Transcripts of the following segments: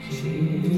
Jesus.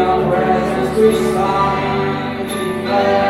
your presence we find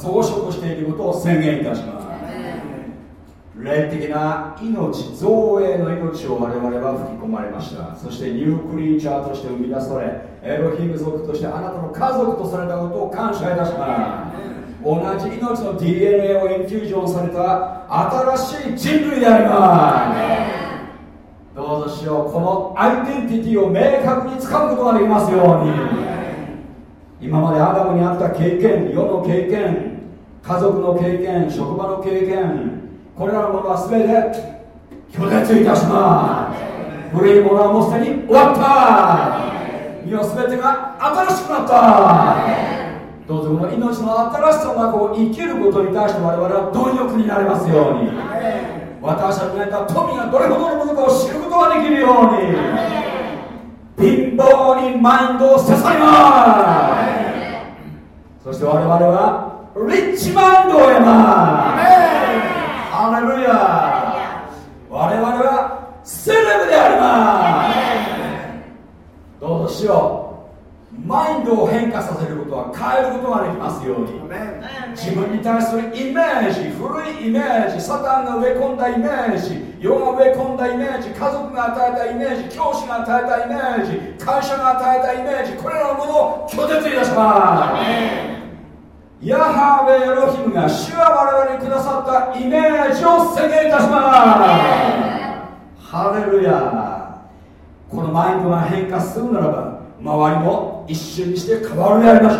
増殖していることを宣言いたします。霊的な命造営の命を我々は吹き込まれました。そしてニュークリーチャーとして生み出されエロヒム族としてあなたの家族とされたことを感謝いたします。同じ命の DNA をインフュージョンされた新しい人類であります。どうぞしよう。このアイデンティティを明確につかむことができますように今までアダムにあった経験世の経験家族の経験職場の経験これらのものは全て拒絶いたします。古いものはもうすでに終わった。身は全てが新しくなった。どうぞこの命の新しさの中を生きることに対して我々は貪欲になれますように。私たちが得た富がどれほどのものかを知ることができるように。貧乏にマインドをせさります。そして我々はリッチマインドを得ます。ハレルヤ。我々はセレブであります。どうぞしよう。マインドを変化させることは変えることができますように。自分に対するイメージ古いイメージサタンが植え込んだイメージ世が植え込んだイメージ家族が与えたイメージ教師が与えたイメージ会社が与えたイメージこれらのものを拒絶いたしますヤハウェエロヒムが主は我々にくださったイメージを宣言いたします。ハレルヤ。このマインドが変化するならば周りも一瞬にして変わるでありましょ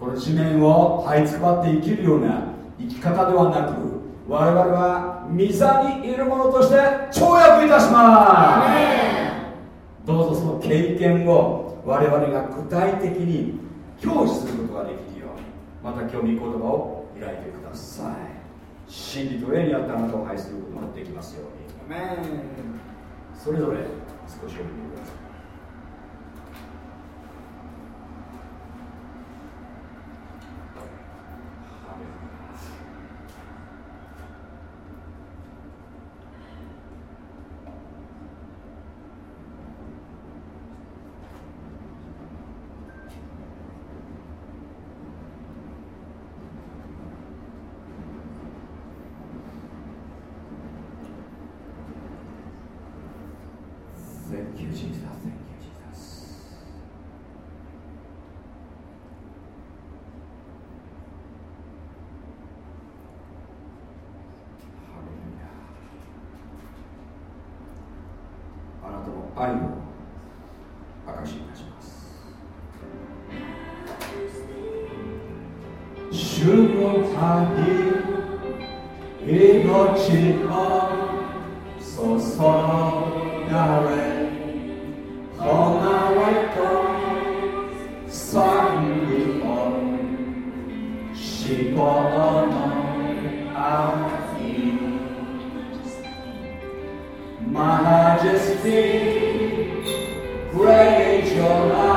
う。この地面を這いつくばって生きるような生き方ではなく我々は御座にいるものとして跳躍いたします。どうぞその経験を我々が具体的に享受することができるようにまた今日御言葉を開いてください。真理と霊にあったあなたを愛することができますように。それぞれ少しお見てくださいの旅命を注がれ離れと賛美を思考の愛 Majesty Praise your love,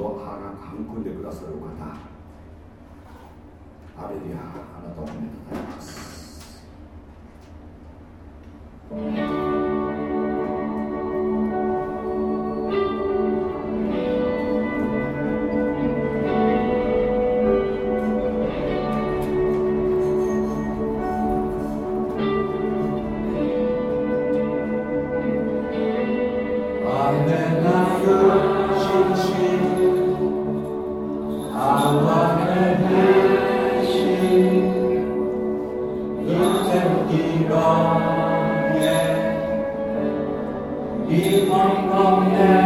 をあが育んでくださるお方。アレリアあなたを褒めたたえます。omnia in omnia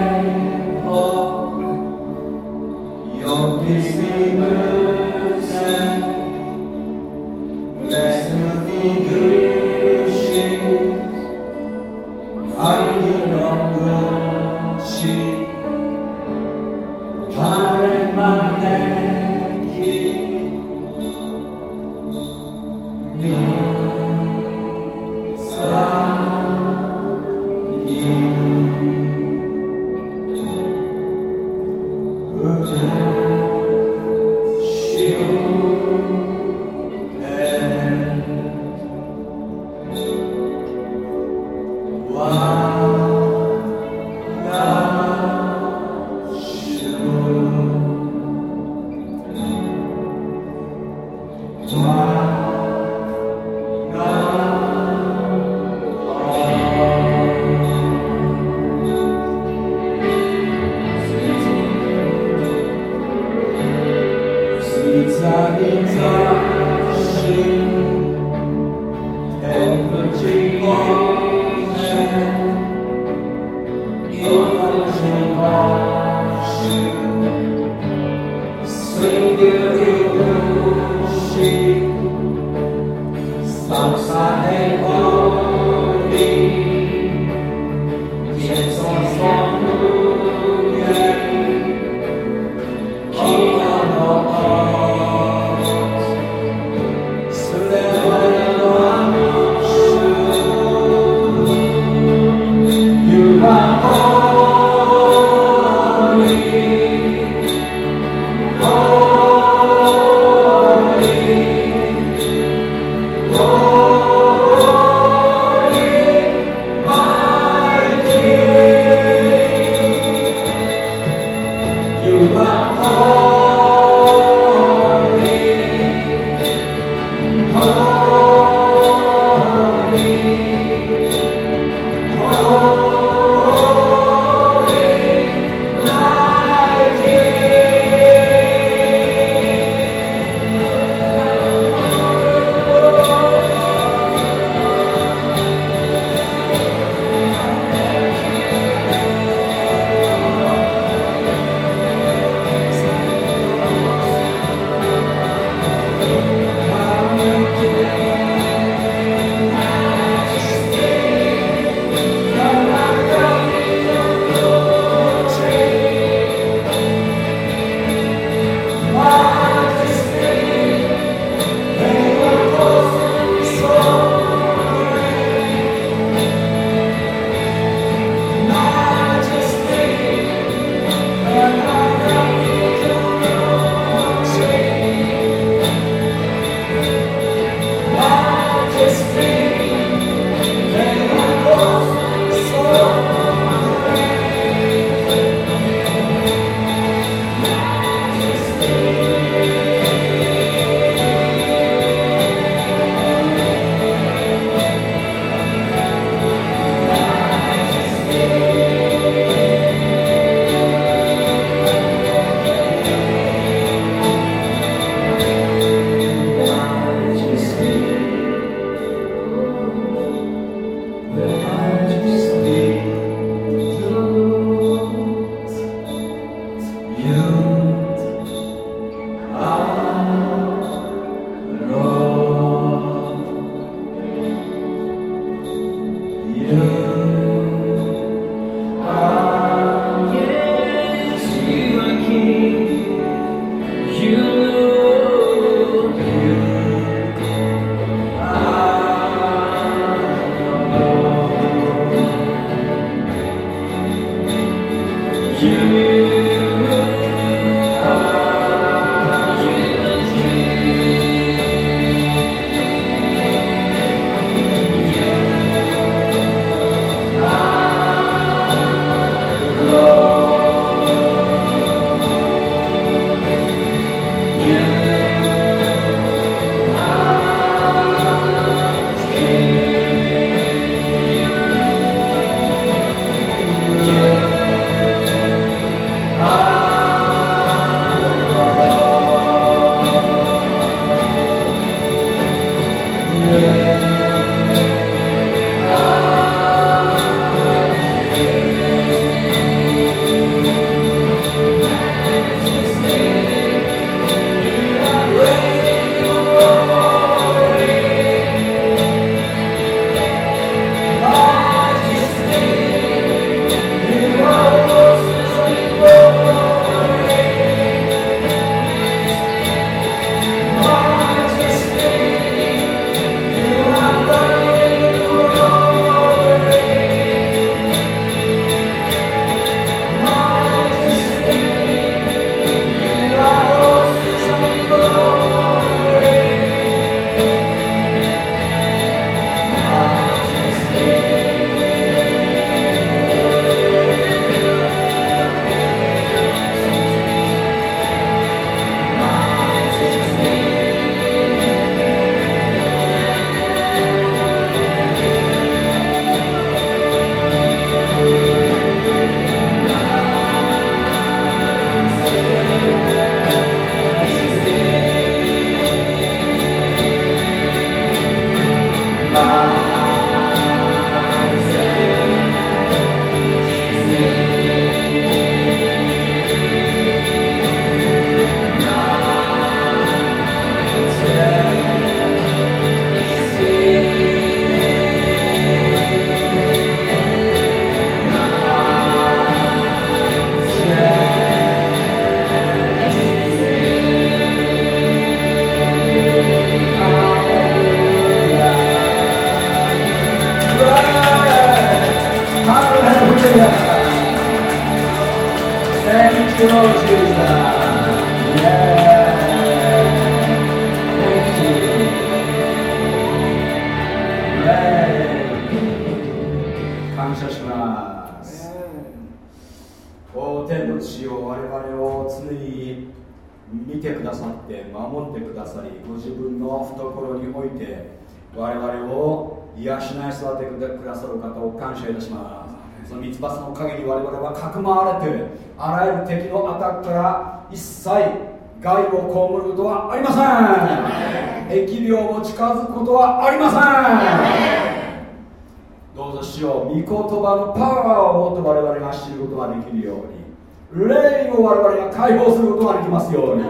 きますように。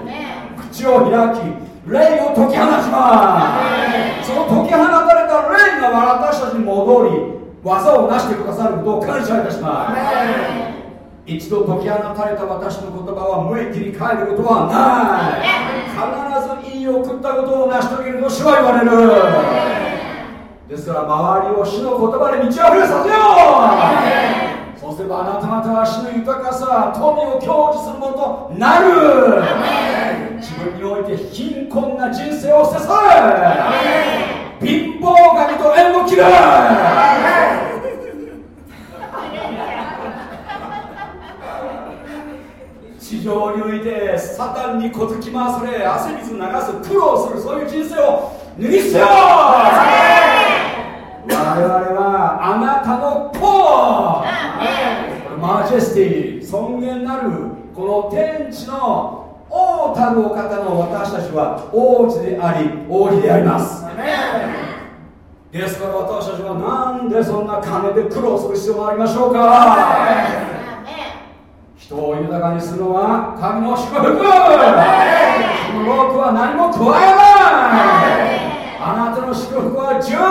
口を開き霊を解き放ちます。その解き放たれた霊が私たちに戻り技を成してくださることを感謝いたします。一度解き放たれた私の言葉は無益に変えることはない。必ず言い送ったことを成し遂げると主は言われる。ですから周りを主の言葉で満ち溢れさせよう。そうすればあなた方は主の豊かさ富を享受すなる。自分において貧困な人生を捨て去れ貧乏神と縁を切る地上においてサタンに小突き回され汗水流す苦労するそういう人生を脱ぎ捨てよう。ちは王子であり王子であります。ですから私たちはなんでそんな金で苦労する必要がありましょうか？人を豊かにするのは神の祝福。そのロープは何も加えない。あなたの祝福は十分。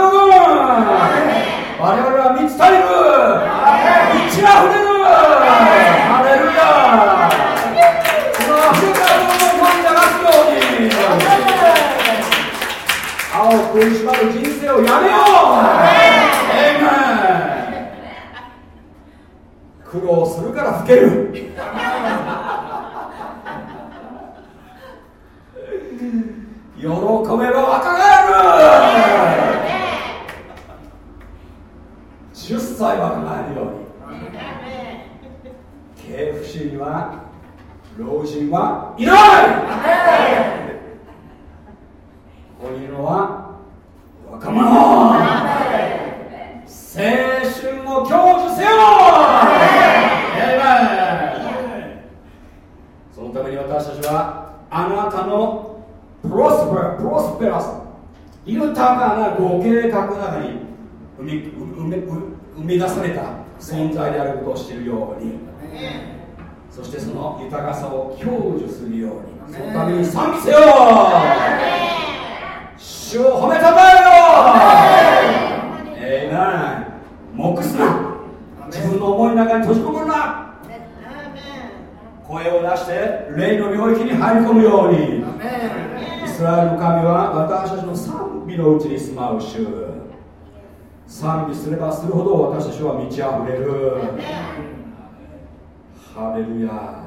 我々は満ち足りる。満ち溢れるを食いしばる人生をやめよう苦労するから老ける。喜べば若返る。10歳若返るように。系譜士には老人はいない。ここにい。るのは若者。青春を享受せよ。そのために私たちはあなたのプロスペラプロスペラス豊かなご計画の中に生み生み生み出された存在であることを知るように。そしてその豊かさを享受するように。そのために賛美せよ。主を褒めたたえよええな黙すな自分の思いの中に閉じ込むな。声を出して霊の領域に入り込むように。イスラエルの神は私たちの賛美のうちに住まう主。賛美すればするほど私たちは満ち溢れる。ハレルヤ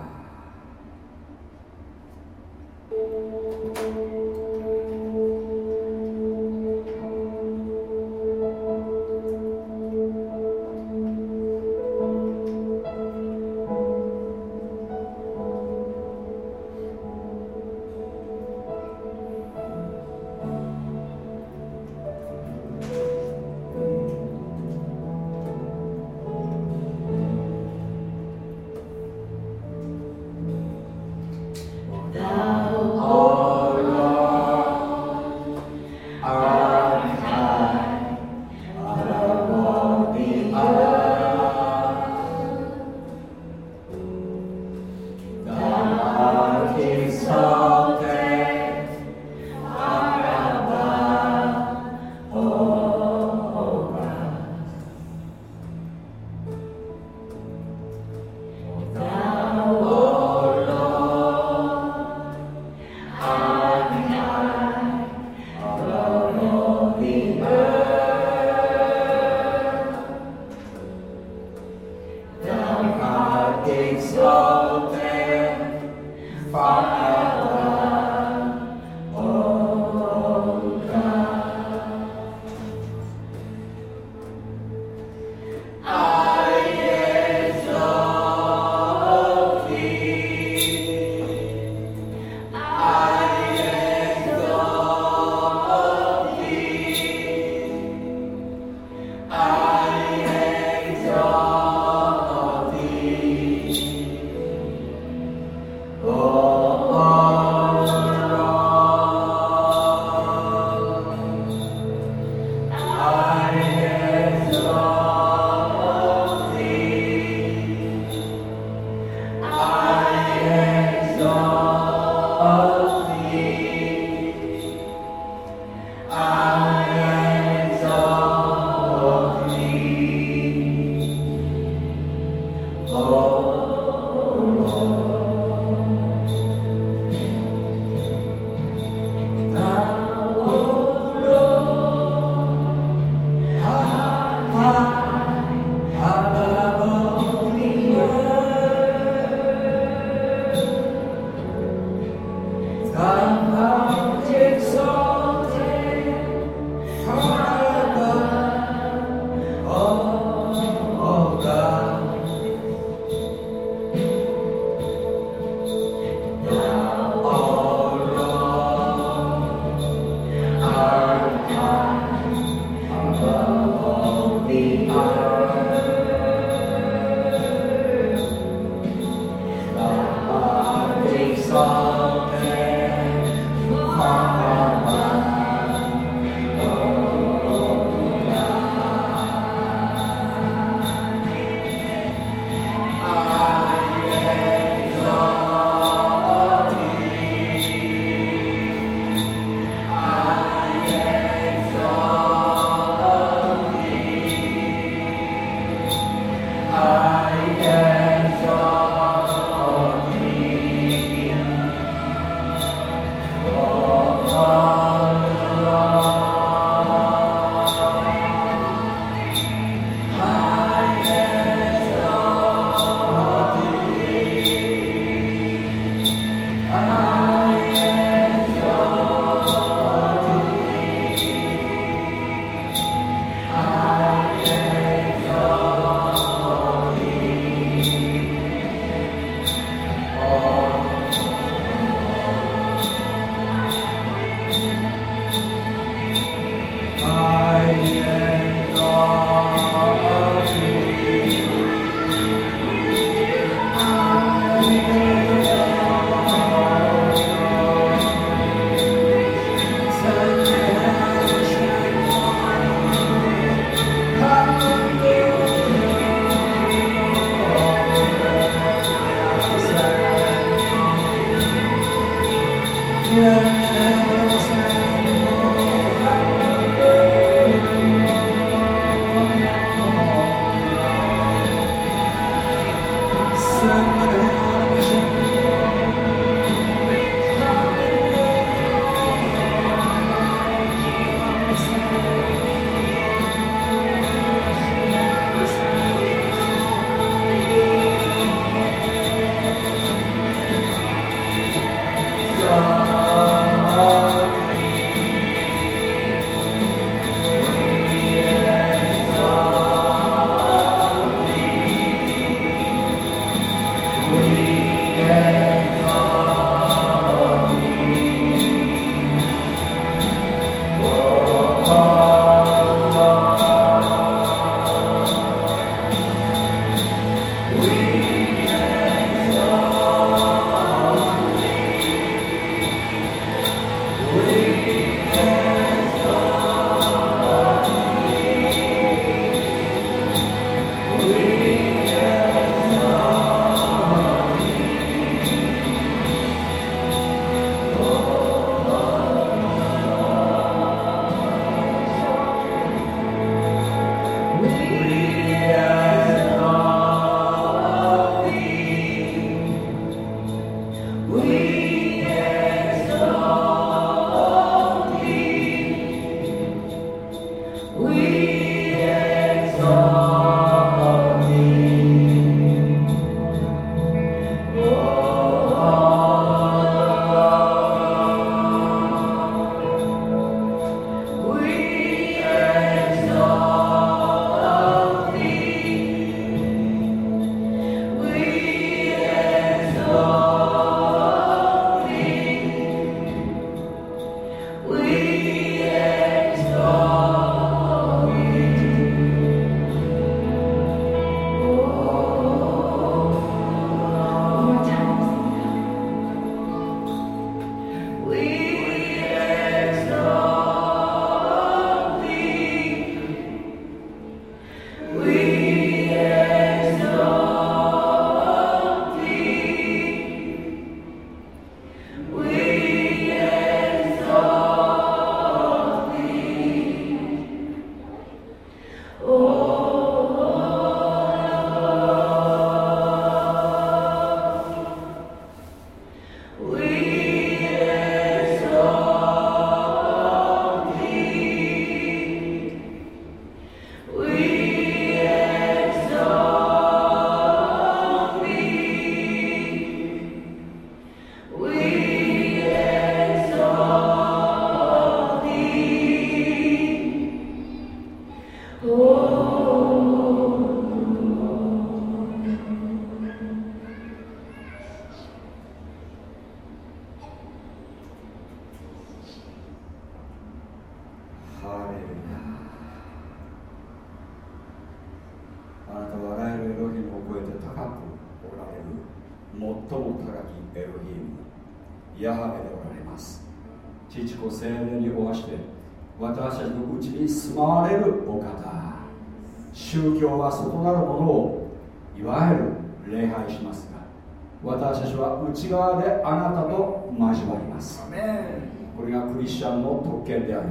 特権であり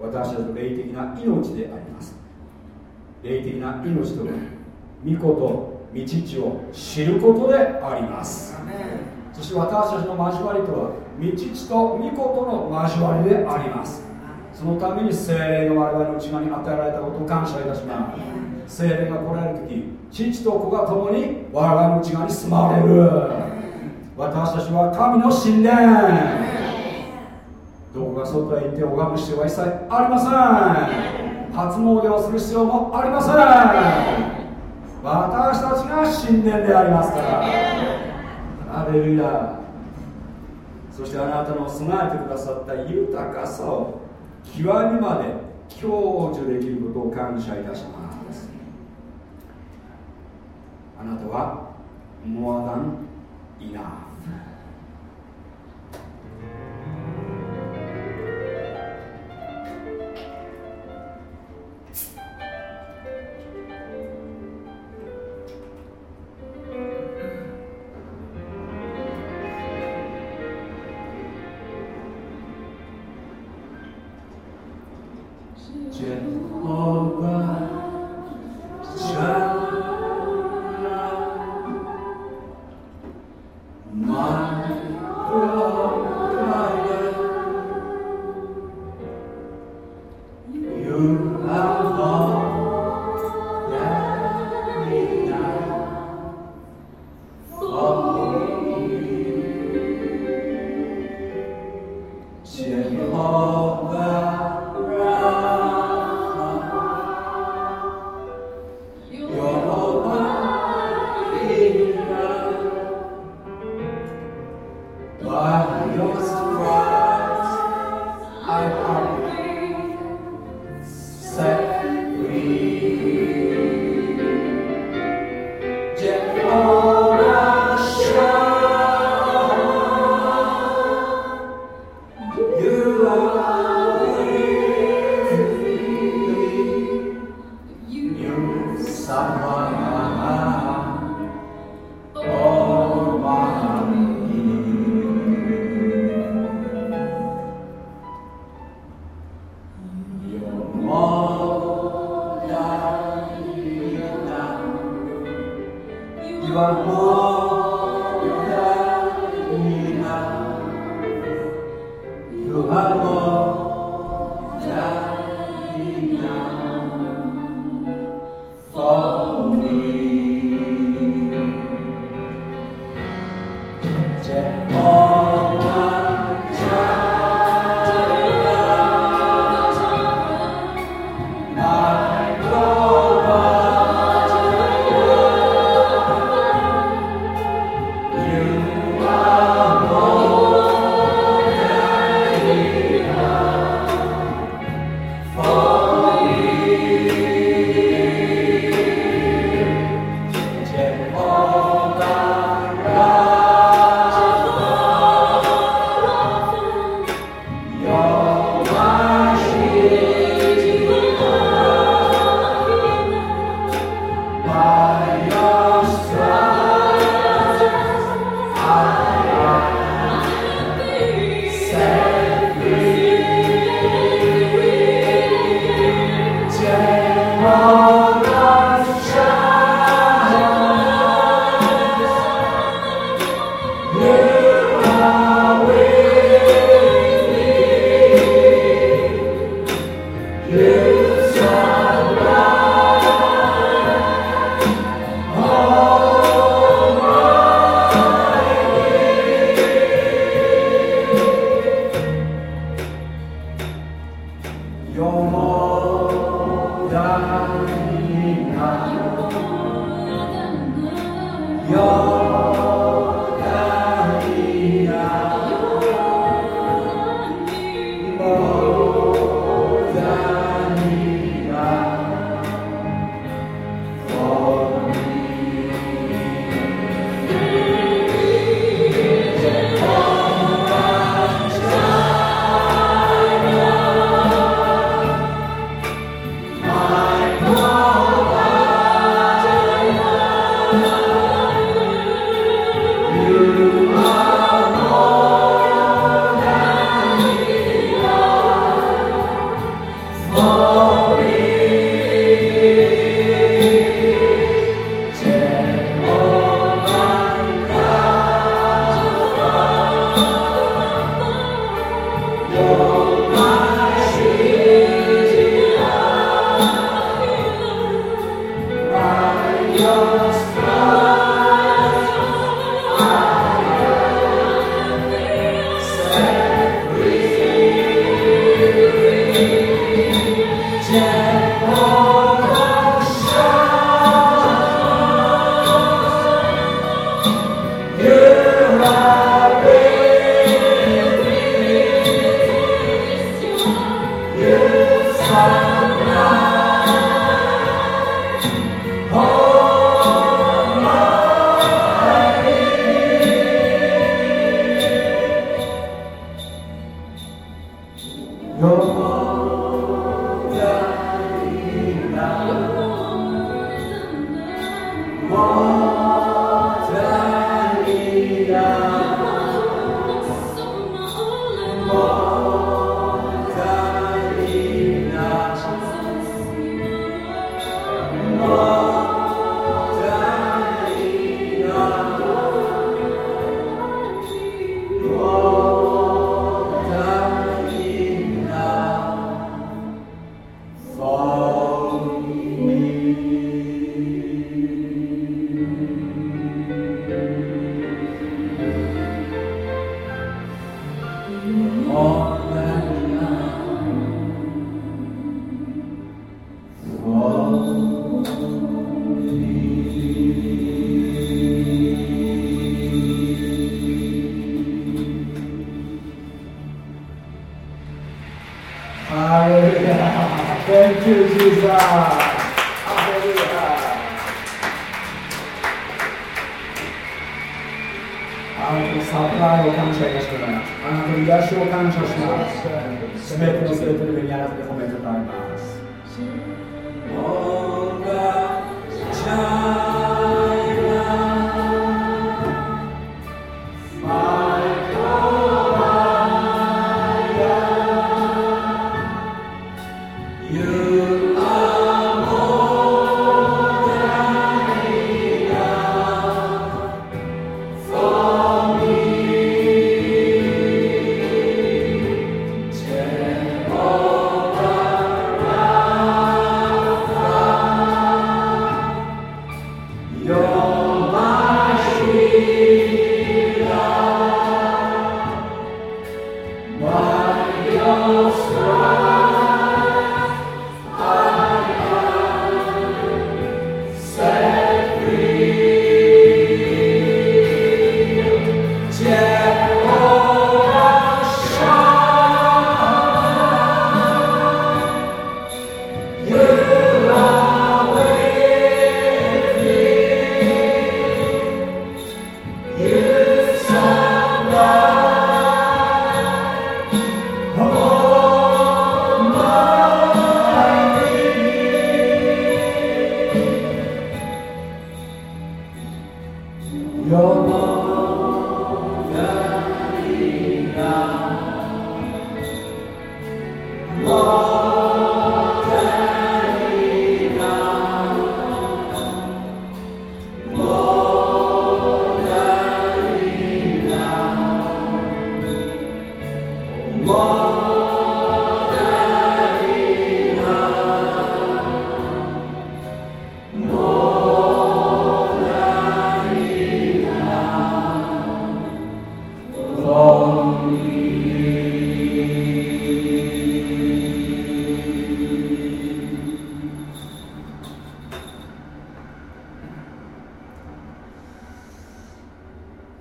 私たちの霊的な命であります。霊的な命とは御子と御父を知ることであります。そして私たちの交わりとは御父と御子との交わりであります。そのために精霊が我々の内側に与えられたことを感謝いたします。精霊が来られる時父と子が共に我々の内側に住まわれる。私たちは神の神殿どこか外へ行って拝む必要は一切ありません。初詣をする必要もありません。私たちが神殿でありますから。アレルヤそしてあなたの備えてくださった豊かさを極みまで享受できることを感謝いたします。あなたは more than enough you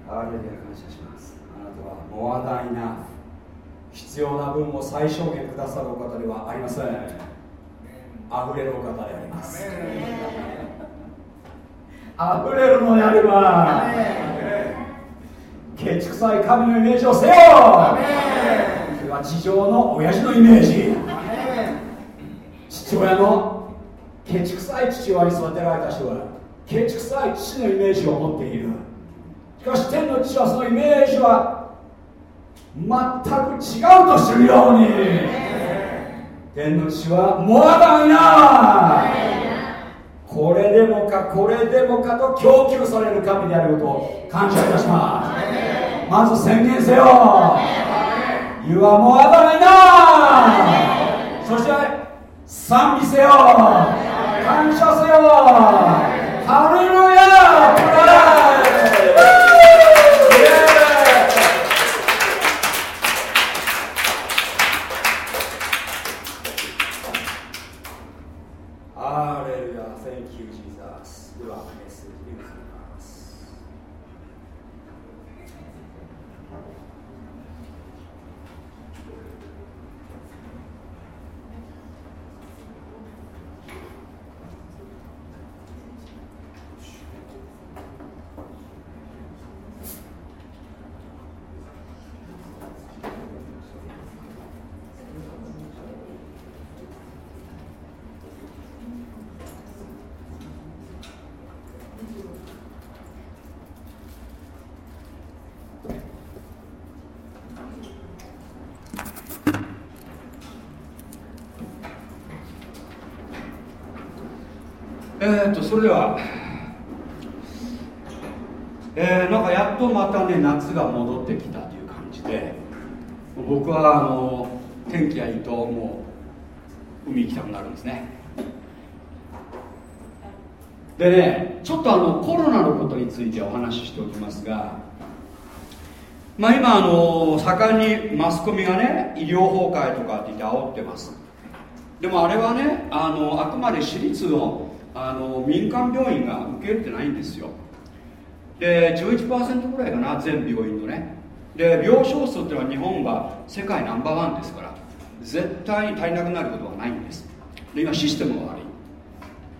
ハレルヤ感謝します。あなたはモアダイな。必要な分を最小限くださるお方ではありません。あふれるお方であります。あふれるのであればケチくさい神のイメージをせよそれは地上の親父のイメージ。父親のケチくさい父親に育てられた人はケチくさい父のイメージを持っている。しかし天の父はそのイメージは全く違うとするように。天の父はモアダンやこれでもかこれでもかと供給される神であることを感謝いたします。まず宣言せよ。You are more そして賛美せよ。感謝せよ。ハレルヤについてお話ししておきますがまあ今あの盛んにマスコミがね医療崩壊とかって言って煽ってます。でもあれはねあのあくまで私立のあの民間病院が受け入れてないんですよ。で11%ぐらいかな全病院のね。で病床数っていうのは日本が世界ナンバーワンですから絶対に足りなくなることはないんです。で今システムが悪い。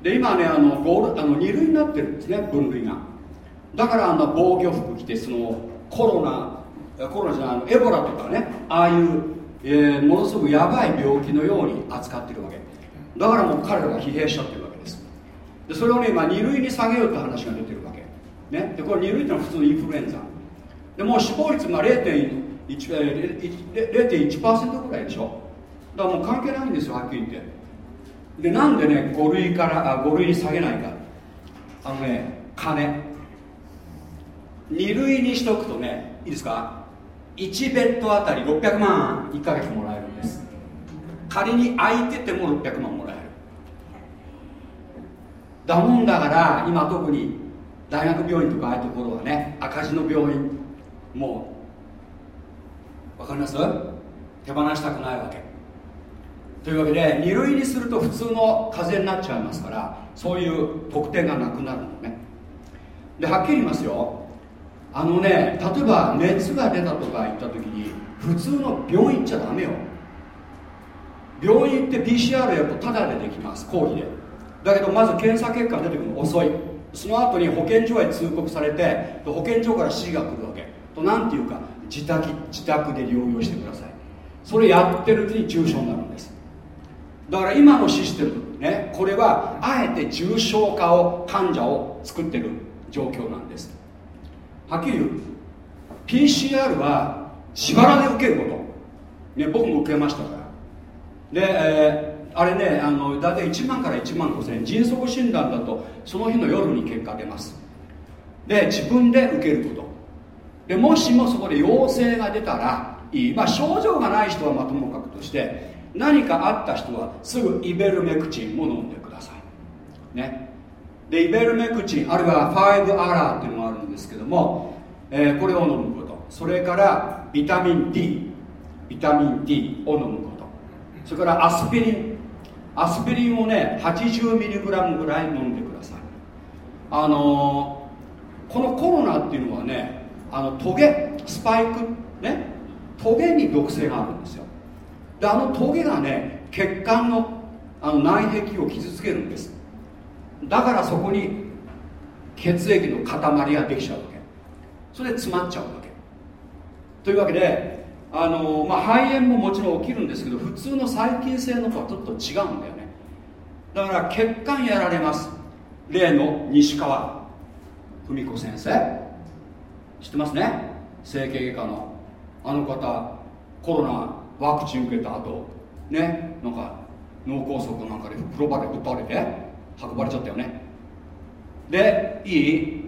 で今ねあのゴールあの2類になってるんですね分類が。だからあの防御服着てそのコロナコロナじゃないエボラとかねああいう、えー、ものすごくやばい病気のように扱ってるわけ。だからもう彼らが疲弊しちゃってるわけです。それをね今2類に下げようって話が出てるわけ、ね、でこれ2類ってのは普通のインフルエンザ。でもう死亡率が0.1%ぐらいでしょ。だからもう関係ないんですよはっきり言って。でなんでね5類からあ5類に下げないか。あのね金。2類にしとくとねいいですか？1ベッドあたり600万1ヶ月もらえるんです。仮に空いてても600万もらえる。だもんだから今特に大学病院とかああいうところはね赤字の病院もう分かります？手放したくないわけ。というわけで2類にすると普通の風邪になっちゃいますからそういう特典がなくなるのね。ではっきり言いますよ。あのね例えば熱が出たとか言った時に普通の病院行っちゃダメよ。病院行って PCR やるとタダでできます公費で。だけどまず検査結果が出てくるの遅い。その後に保健所へ通告されて保健所から指示が来るわけ。と何ていうか自宅自宅で療養してください。それやってるうちに重症になるんです。だから今のシステムねこれはあえて重症化を患者を作ってる状況なんです。はっきり言う。PCR は自腹で受けること、ね、僕も受けましたから。で、えー、あれねあの大体1万から1万5000円。迅速診断だとその日の夜に結果出ます。で自分で受けること。でもしもそこで陽性が出たらいい、まあ、症状がない人はまともかくとして何かあった人はすぐイベルメクチンも飲んでください。ね。でイベルメクチンあるいは5アラーっていうのがあるんですけども、えー、これを飲むこと。それからビタミン D ビタミン D を飲むこと。それからアスピリン。アスピリンをね 80mg ぐらい飲んでください。あのー、このコロナっていうのはねあのトゲスパイクねトゲに毒性があるんですよ。であのトゲがね血管のあの内壁を傷つけるんです。だからそこに血液の塊ができちゃうわけ。それで詰まっちゃうわけ。というわけであの、まあ、肺炎ももちろん起きるんですけど普通の細菌性のとはちょっと違うんだよね。だから血管やられます。例の西川文子先生。知ってますね？整形外科の。あの方コロナワクチン受けた後ねなんか脳梗塞なんかで風呂場でぶっ倒れて。運ばれちゃったよね。でいい？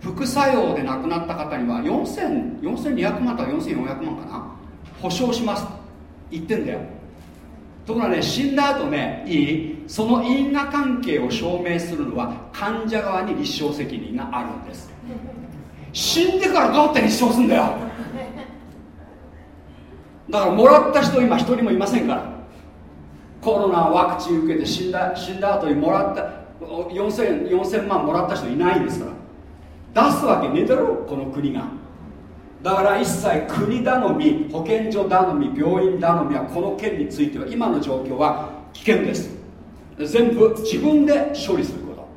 副作用で亡くなった方には4200万とか4400万かな。保証します。言ってんだよ。ところがね死んだ後ねいい？その因果関係を証明するのは患者側に立証責任があるんです。死んでからどうやって立証するんだよ。だからもらった人今一人もいませんから。コロナワクチン受けて死んだ死んだ後にもらった4000 4000万もらった人いないんですから。出すわけねえだろこの国が。だから一切国頼み保健所頼み病院頼みはこの件については今の状況は危険です。全部自分で処理するこ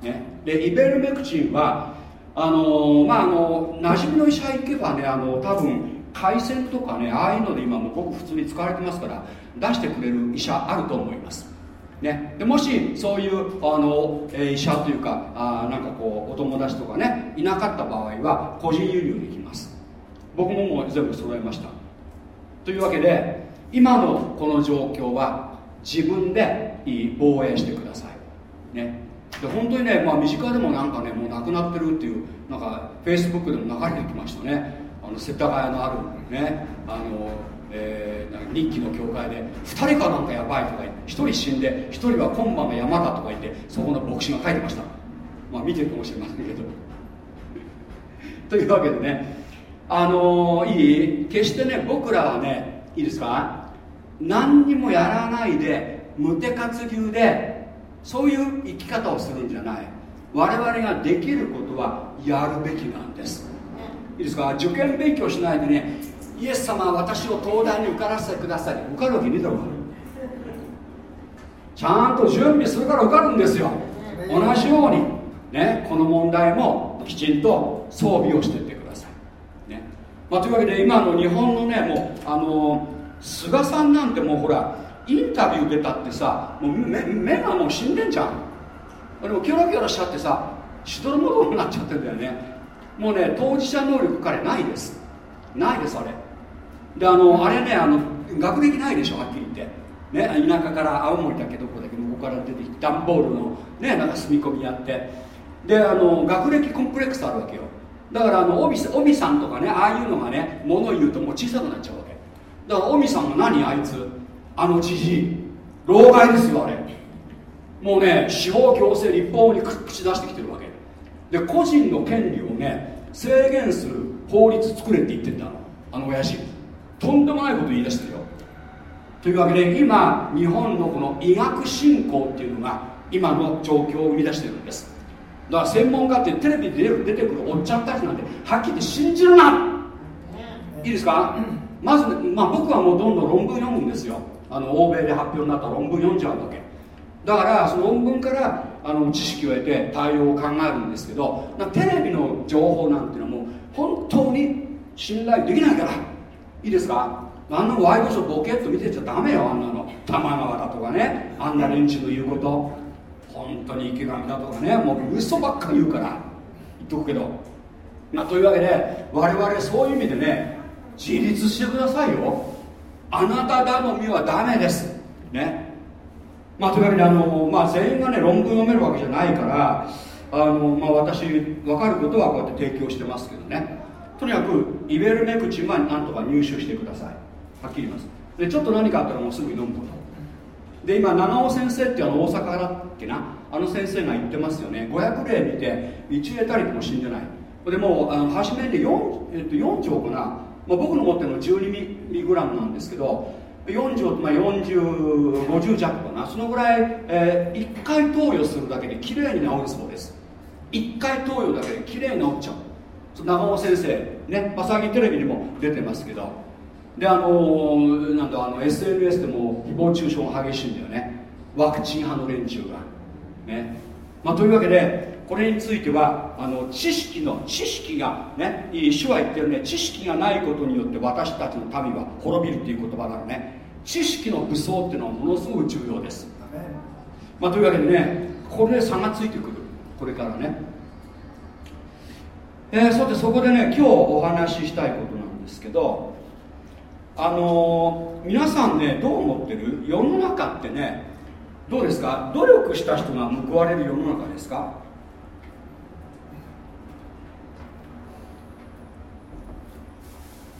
と、ね、でイベルメクチンはあのー、まああの馴染みの医者行けばねあの多分回線とかねああいうので今もごく普通に使われてますから出してくれる医者あると思います。ね、でもしそういうあの、え、医者というかあなんかこうお友達とかねいなかった場合は個人輸入できます。僕ももう全部揃えました。というわけで今のこの状況は自分で防衛してください。ね。で本当にね、まあ、身近でもなんかねもうなくなってるっていうなんかフェイスブックでも流れてきましたね。の世田谷のあるねあの、えー、日記の教会で2人かなんかやばいとか言って1人死んで1人は今晩の山だとか言ってそこの牧師が書いてました。まあ見てるかもしれませんけど。というわけでねあのー、いい？決してね僕らはねいいですか？何にもやらないで無手活牛でそういう生き方をするんじゃない。我々ができることはやるべきなんです。いいですか？受験勉強しないでねイエス様は私を東大に受からせてください。受かるわけねえだろちゃんと準備するから受かるんですよ。同じようにねこの問題もきちんと装備をしていってください、ね。まあ、というわけで今の日本のねもうあの菅さんなんてもうほらインタビュー出たってさもう目目がもう死んでんじゃん。でもキョロキョロしちゃってさしどろもどろになっちゃってんだよね。もうね当事者能力彼ないです。ないですあれ。であのあれねあの学歴ないでしょはっきり言って。ね田舎から青森だけどこだけ向こうから出てきて段ボールのねなんか住み込みやって。であの学歴コンプレックスあるわけよ。だからあの帯帯さんとかねああいうのがね物言うともう小さくなっちゃうわけ。だから帯さんが何あいつ？あの知事老害ですよあれ。もうね司法行政立法に口出してきてるわけ。で個人の権利をね制限する法律作れって言ってんだ。あの親父。とんでもないこと言い出してるよ。というわけで今日本のこの医学振興っていうのが今の状況を生み出してるんです。だから専門家ってテレビで出てくるおっちゃんたちなんてはっきり信じるな。いいですか？まず、まあ、僕はもうどんどん論文読むんですよ。あの欧米で発表になった論文読んじゃうわけ。だからその論文からあの知識を得て対応を考えるんですけどテレビの情報なんていうのはもう本当に信頼できないから。いいですか？あんなワイドショーボケっと見てちゃダメよあんなの。玉川だとかね。あんな連中の言うこと。本当に池上だとかね。もう嘘ばっか言うから。言っとくけど。まあ、というわけで我々そういう意味でね自立してくださいよ。あなた頼みはダメです。ね。まあというわけであの、まあ、全員がね論文読めるわけじゃないからあの、まあ、私分かることはこうやって提供してますけどね。とにかくイベルメクチンはなんとか入手してください。はっきり言います。でちょっと何かあったらもうすぐ飲むこと。で今長尾先生ってあの大阪だっけな？あの先生が言ってますよね。500例見て1例たりとも死んでない。でもうあの初めで 4,、えっと、4兆かな、まあ、僕の持ってるのは12ミリグラムなんですけど40、まあ、4050弱かな。そのぐらい、えー、1回投与するだけできれいに治るそうです。1回投与だけできれいに治っちゃう。長尾先生ね、まあ、最近テレビにも出てますけど。であのー、なんだあの SNS でも誹謗中傷が激しいんだよね。ワクチン派の連中が。ね、まあ、というわけでこれについてはあの知識の知識がね主は言ってるね知識がないことによって私たちの民は滅びるっていう言葉だからね。知識の武装っていうのはものすごく重要です、まあ、というわけでねこれで差がついてくる。これからね。えー、さてそこでね今日お話ししたいことなんですけどあのー、皆さんねどう思ってる？世の中ってねどうですか？努力した人が報われる世の中ですか？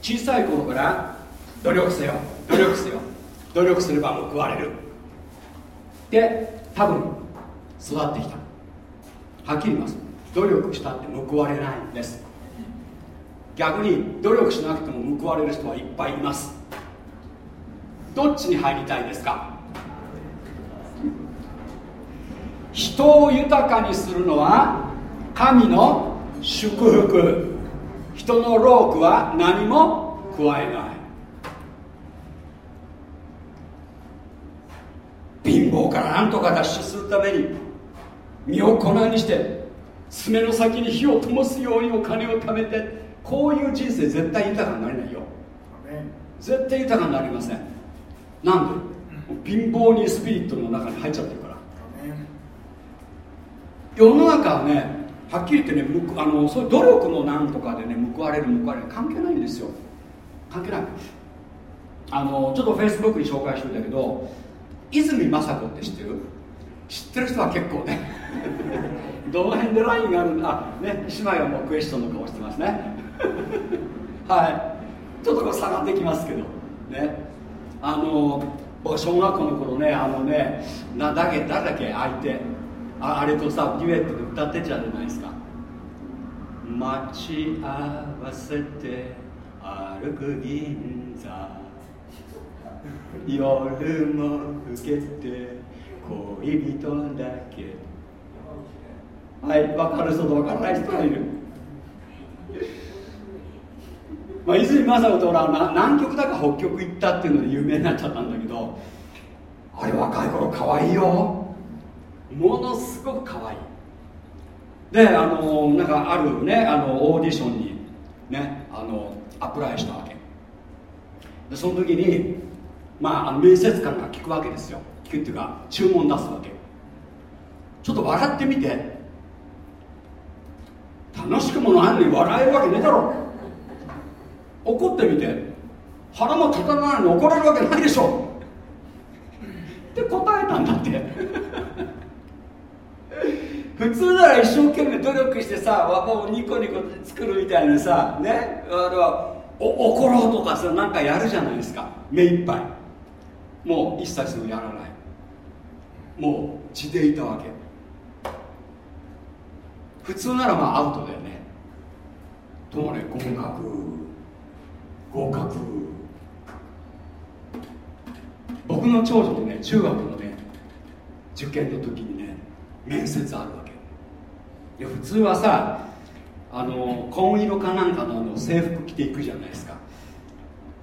小さい頃から努力せよ。努力せよ。努力すれば報われる。で多分育ってきた。はっきり言います。努力したって報われないんです。逆に努力しなくても報われる人はいっぱいいます。どっちに入りたいですか？人を豊かにするのは神の祝福。人の労苦は何も加えない。貧乏から何とか脱出するために身を粉にして爪の先に火を灯すようにお金を貯めてこういう人生絶対豊かになれないよ。絶対豊かになりません。なんで？貧乏にスピリットの中に入っちゃってるから。世の中はねはっきり言ってねあのそういう努力のなんとかでね報われる報われる関係ないんですよ。関係ない。あのちょっとフェイスブックに紹介してるんだけど泉雅子って知ってる？知ってる人は結構ね。どの辺でラインがあるんだ？あね姉妹はもうクエスチョンの顔してますね。はい。ちょっとこう下がってきますけど。ね。あの僕小学校の頃ねあのねなだけ誰だっけ？相手。ああれとさデュエットで歌ってたじゃないですか待ち合わせて歩く銀座。夜も更けて恋人だけ。はい分かる人と分からない人がいる。まあ、泉雅子と俺は南極だか北極行ったっていうので有名になっちゃったんだけどあれ若い頃可愛いよ。ものすごく可愛い。であのなんかあるねあのオーディションにねあのアプライしたわけ。でその時にまああの面接官が聞くわけですよ。聞くっていうか注文出すわけ。ちょっと笑ってみて。楽しくもないのに笑えるわけねえだろ。怒ってみて。腹も立たないのに怒れるわけないでしょ。って答えたんだって。普通なら一生懸命努力してさわをニコニコ作るみたいなさねあれはお怒ろうとかさなんかやるじゃないですか。目いっぱい。もう一切それやらない。もう血でいたわけ。普通ならまあアウトだよね。ともね合格。合格。僕の長女とね中学のね受験の時にね面接あるわ。で普通はさあの紺色かなんかのあの制服着ていくじゃないですか。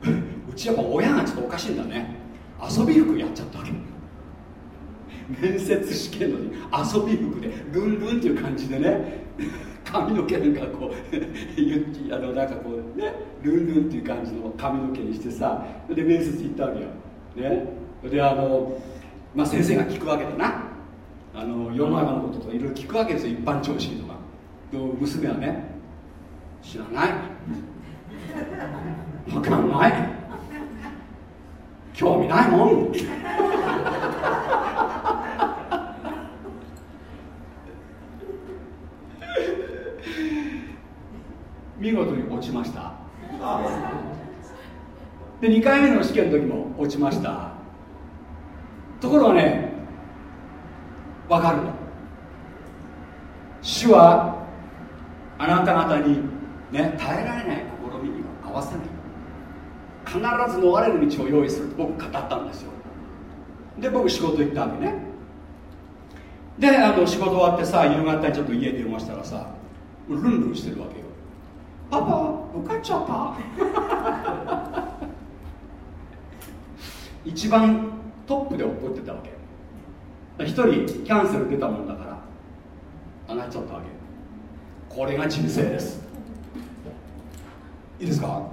うちやっぱ親がちょっとおかしいんだね。遊び服やっちゃったわけ 面接試験のに遊び服でルンルンっていう感じでね。髪の毛なんかこうあのなんかこうねルンルンっていう感じの髪の毛にしてさで面接行ったわけよ。ね。であの、まあ、先生が聞くわけだな。あの世の中のこととかいろいろ聞くわけですよ一般常識とか。娘はね。知らない。分かんない。興味ないもん。見事に落ちました。で2回目の試験の時も落ちました。ところがね分かるの。主はあなた方にね耐えられない試みには合わせない。必ず逃れる道を用意すると僕語ったんですよ。で僕仕事行ったわけね。であの仕事終わってさ夕方にちょっと家電話したらさルンルンしてるわけよ。パパ受かっちゃった。一番トップで怒ってたわけ。一人キャンセル出たもんだから。上がっちゃったわけ。これが人生です。いいですか？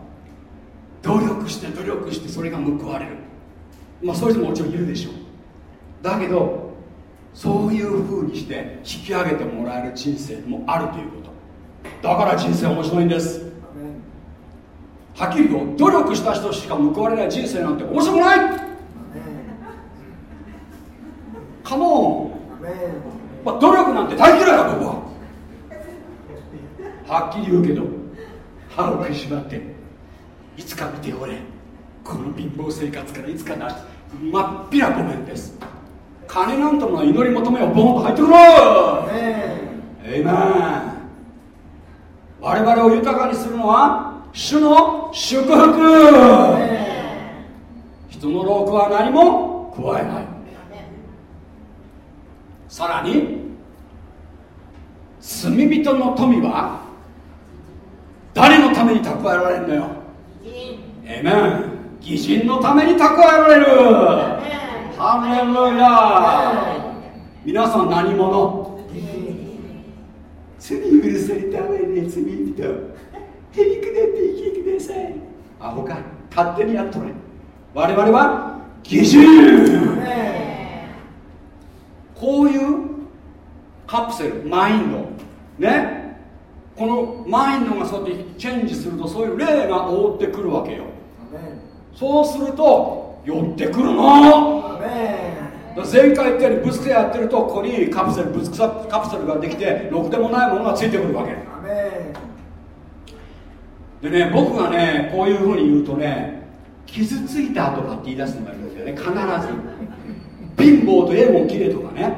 努力して努力してそれが報われる。まあそういう人ももちろんいるでしょう。だけどそういうふうにして引き上げてもらえる人生もあるということ。だから人生面白いんです。はっきり言う努力した人しか報われない人生なんて面白くないカモン、まあ、努力なんて大嫌いだ僕は。はっきり言うけど歯を食いしばっていつか見ておれ。この貧乏生活からいつかなまっぴらごめんです。金なんてものは祈り求めをボンと入ってくる。えいまん我々を豊かにするのは主の祝福。人の労苦は何も加えないさらに罪人の富は誰のために蓄えられるのよ？えめん義人のために蓄えられる。ハレルヤ皆さん何者？罪許されたわね罪人。へりくだって生きてください。アホか。勝手にやっとれ。我々は義人こういうカプセルマインド。ね。このマインドがそうやってチェンジするとそういう霊が覆ってくるわけよ。そうすると寄ってくるの。前回言ったようにぶつけやってるとここにカプセルぶつくさカプセルができてろくでもないものがついてくるわけ。でね僕がねこういうふうに言うとね傷ついたとかって言い出すのがいるんだよね。必ず貧乏とえもんきれとかね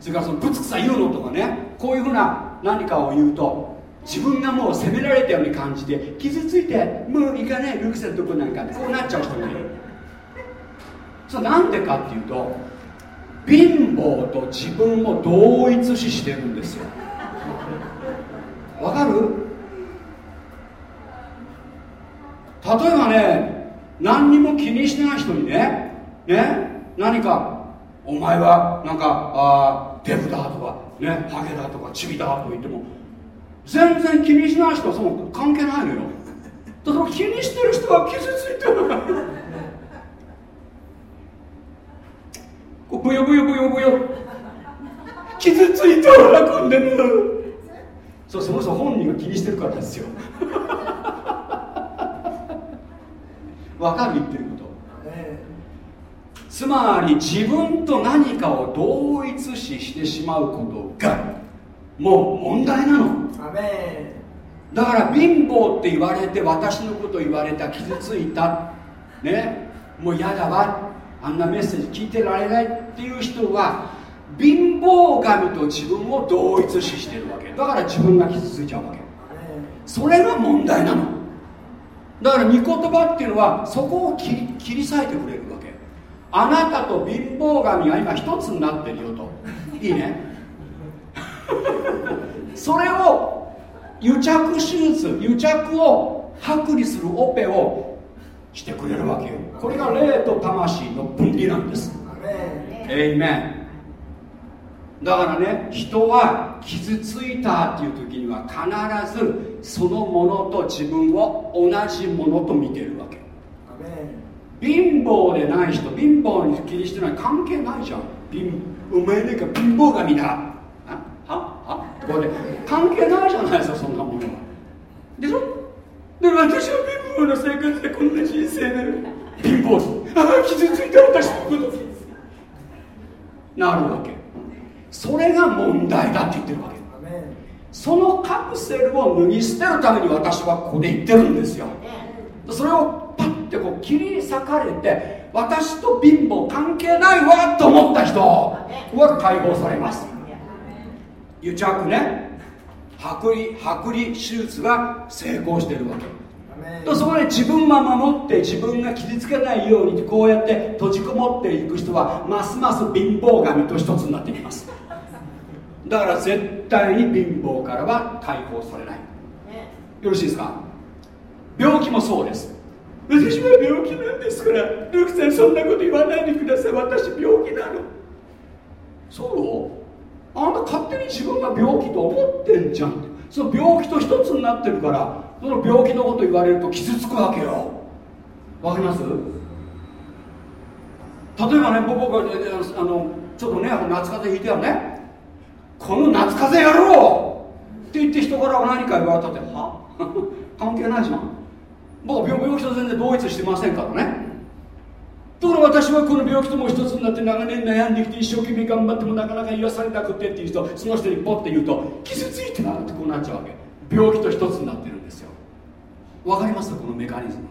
それからそのぶつくさ言うのとかねこういうふうな何かを言うと自分がもう責められたように感じて傷ついてもう行かないルクセのとこなんかこうなっちゃう人がいる。それなんでかっていうと貧乏と自分を同一視してるんですよ。わかる？例えばね何にも気にしてない人にねね何かお前はなんかあデブだとかねハゲだとかチビだと言っても全然気にしない人はその関係ないのよ。だから気にしてる人は傷ついてるこうブヨブヨブヨブヨ。傷ついて喜んでるそうそもそも本人が気にしてるからですよ。わかる言ってる。つまり自分と何かを同一視してしまうことがもう問題なの。だから貧乏って言われて私のこと言われた傷ついた。ね。もう嫌だわ。あんなメッセージ聞いてられないっていう人は貧乏神と自分を同一視してるわけ。だから自分が傷ついちゃうわけ。それが問題なの。だから御言葉っていうのはそこを切り切り裂いてくれあなたと貧乏神が今一つになってるよと。いいね。それを癒着手術癒着を剥離するオペをしてくれるわけよ。これが霊と魂の分離なんです。エイメン。だからね人は傷ついたっていう時には必ずそのものと自分を同じものと見てるわけ貧乏でない人貧乏に気にしてない関係ないじゃん。貧お前なんか貧乏神だ。ははこれ関係ないじゃないですかそんなものは。でしょ？で私は貧乏な生活でこんな人生で。貧乏ああ傷ついた私のこと。なるわけ。それが問題だって言ってるわけ。そのカプセルを脱ぎ捨てるために私はここで言ってるんですよ。それをパッてこう切り裂かれて私と貧乏関係ないわと思った人は解放されます。癒着ね剥離剥離手術が成功してるわけ。とそこで自分は守って自分が傷つけないようにこうやって閉じこもっていく人はますます貧乏神と一つになってきます。だから絶対に貧乏からは解放されない。よろしいですか？病気もそうです私は病気なんですからルクさんそんなこと言わないでください。私病気なの。そう。あなた勝手に自分が病気と思ってんじゃんその病気と一つになってるからその病気のこと言われると傷つくわけよ。わかります？例えばね僕があのちょっとね夏風邪ひいてはねこの夏風邪やろうって言って人から何か言われたっては？関係ないじゃん。僕は病気と全然同一してませんからね。ところが私はこの病気とも一つになって長年悩んできて一生懸命頑張ってもなかなか癒されなくてっていう人その人にポッて言うと傷ついてなってこうなっちゃうわけ。病気と一つになってるんですよ。わかります？このメカニズム。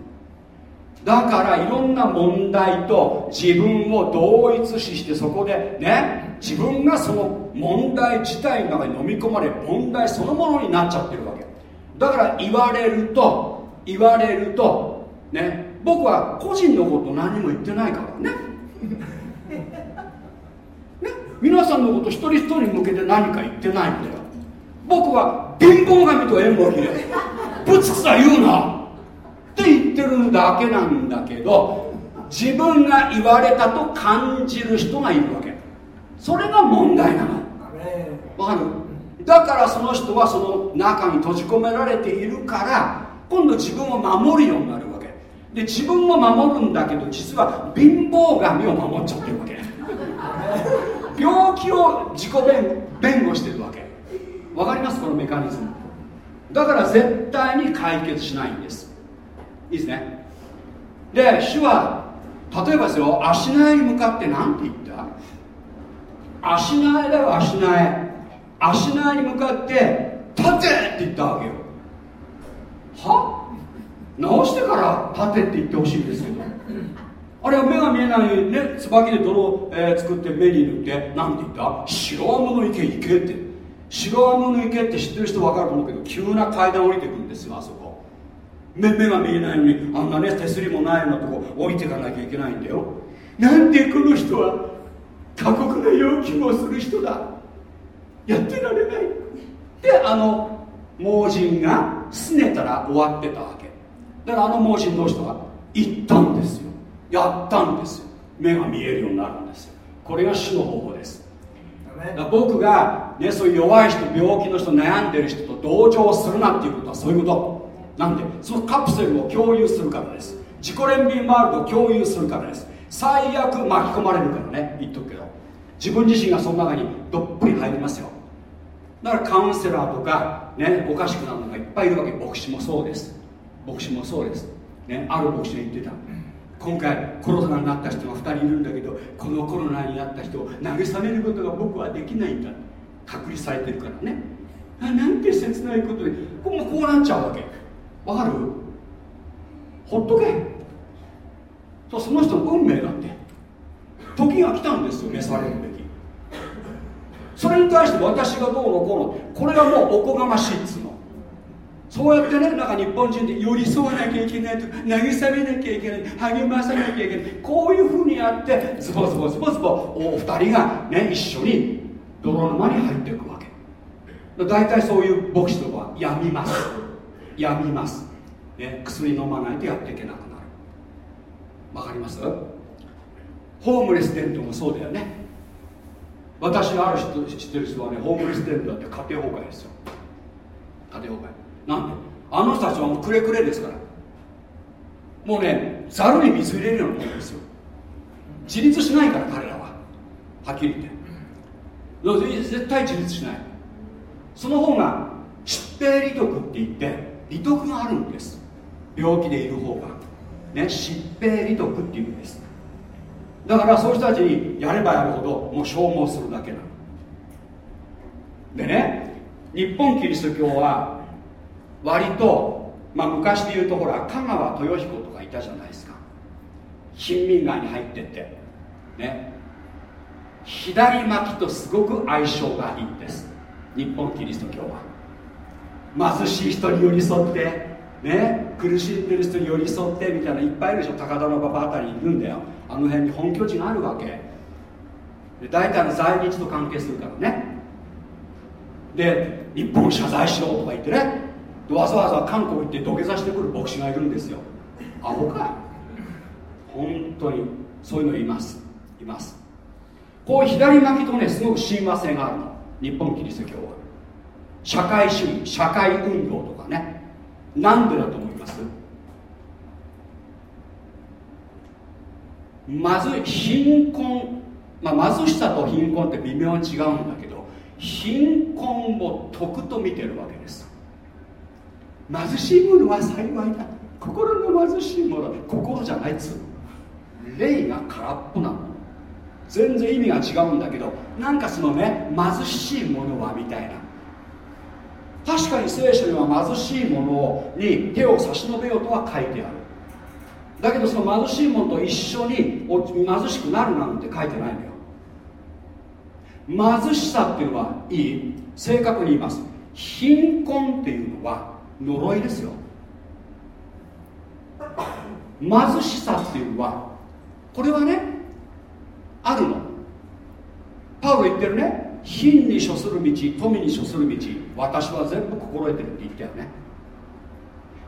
だからいろんな問題と自分を同一視してそこでね自分がその問題自体の中に飲み込まれ問題そのものになっちゃってるわけ。だから言われると言われるとね僕は個人のこと何も言ってないからね。ね皆さんのこと一人一人に向けて何か言ってないんだよ。僕は貧乏神と縁もひれ。ぶつくさ言うな。って言ってるだけなんだけど自分が言われたと感じる人がいるわけ。それが問題なの。わかる？だからその人はその中に閉じ込められているから今度自分を守るようになるわけ。で自分も守るんだけど実は貧乏神を守っちゃってるわけ。病気を自己弁護してるわけ。わかります？このメカニズム。だから絶対に解決しないんです。いいですね？で主は例えばですよ足苗に向かって何て言った？足苗だよ足苗。足苗に向かって立てって言ったわけよ。は？直してから立てって言ってほしいんですけど。あれは目が見えないね椿で泥を、えー、作って目に塗って。何て言った？白アの池行けって。白アの池って知ってる人分かると思うけど急な階段降りてくんですよあそこ。目目が見えないのにあんなね手すりもないようなとこ降りていかなきゃいけないんだよ。なんでこの人は過酷な要求をする人だ。やってられない。であの盲人が拗ねたら終わってたわけ。だからあの盲人の人が行ったんですよ。やったんですよ。目が見えるようになるんですよ。これが主の方法です。僕が、ね、そういう弱い人病気の人悩んでる人と同情するなっていうことはそういうこと。なんでそのカプセルを共有するからです。自己憐憫ワールドを共有するからです。最悪巻き込まれるからね。言っとくけど。自分自身がその中にどっぷり入りますよだからカウンセラーとか、ね、おかしくなるのがいっぱいいるわけ。牧師もそうです。牧師もそうです、ね、ある牧師が言ってた。今回コロナになった人が2人いるんだけどこのコロナになった人を慰めることが僕はできないんだ。隔離されてるからね。あなんて切ないことでこうこうなっちゃうわけ。わかる？ほっとけ。そうその人の運命だって。時が来たんですよ召されるそれに対して私がどうのこうのこれがもうおこがましいっつうの。そうやってねなんか日本人で寄り添わなきゃいけないと慰めなきゃいけない励まさなきゃいけない。こういうふうにやってズボズボズボズボお二人がね一緒に泥沼に入っていくわけ。大体そういう牧師とかはやみます。やみます、ね、薬飲まないとやっていけなくなる。わかります？ホームレステントもそうだよね。私ある人知ってる人はねホームレステンだって家庭崩壊ですよ。家庭崩壊。なんで？あの人たちはもうくれくれですから。もうねざるに水入れるようなもんですよ。自立しないから彼らは。はっきり言って。絶対自立しない。その方が疾病利得って言って利得があるんです。病気でいる方が。ね疾病利得っていうんです。だからそういう人たちにやればやるほどもう消耗するだけなの。でね日本キリスト教は割と、まあ、昔で言うとほら香川豊彦とかいたじゃないですか。貧民街に入ってって。ね。左巻きとすごく相性がいいんです。日本キリスト教は。貧しい人に寄り添ってね。苦しんでる人に寄り添ってみたいないっぱいいるでしょ。高田馬場あたりにいるんだよ。あの辺に本拠地があるわけ。大体の在日と関係するからね。で日本謝罪しろとか言ってね。わざわざ韓国行って土下座してくる牧師がいるんですよ。アホか。本当にそういうのいます。います。こう左巻きとねすごく親和性があるの。日本キリスト教は。社会主義社会運動とかね。なんでだと思います？まず貧困、まあ、貧しさと貧困って微妙に違うんだけど貧困を徳と見てるわけです。貧しい者は幸いだ。心の貧しい者は心じゃないっつう霊が空っぽなの。全然意味が違うんだけどなんかそのね貧しい者はみたいな。確かに聖書には貧しい者に手を差し伸べようとは書いてある。だけどその貧しい者と一緒に貧しくなるなんて書いてないのよ。貧しさっていうのはいい。正確に言います。貧困っていうのは呪いですよ。貧しさっていうのはこれはねあるの。パウロ言ってるね。貧に処する道富に処する道私は全部心得てるって言ったよね。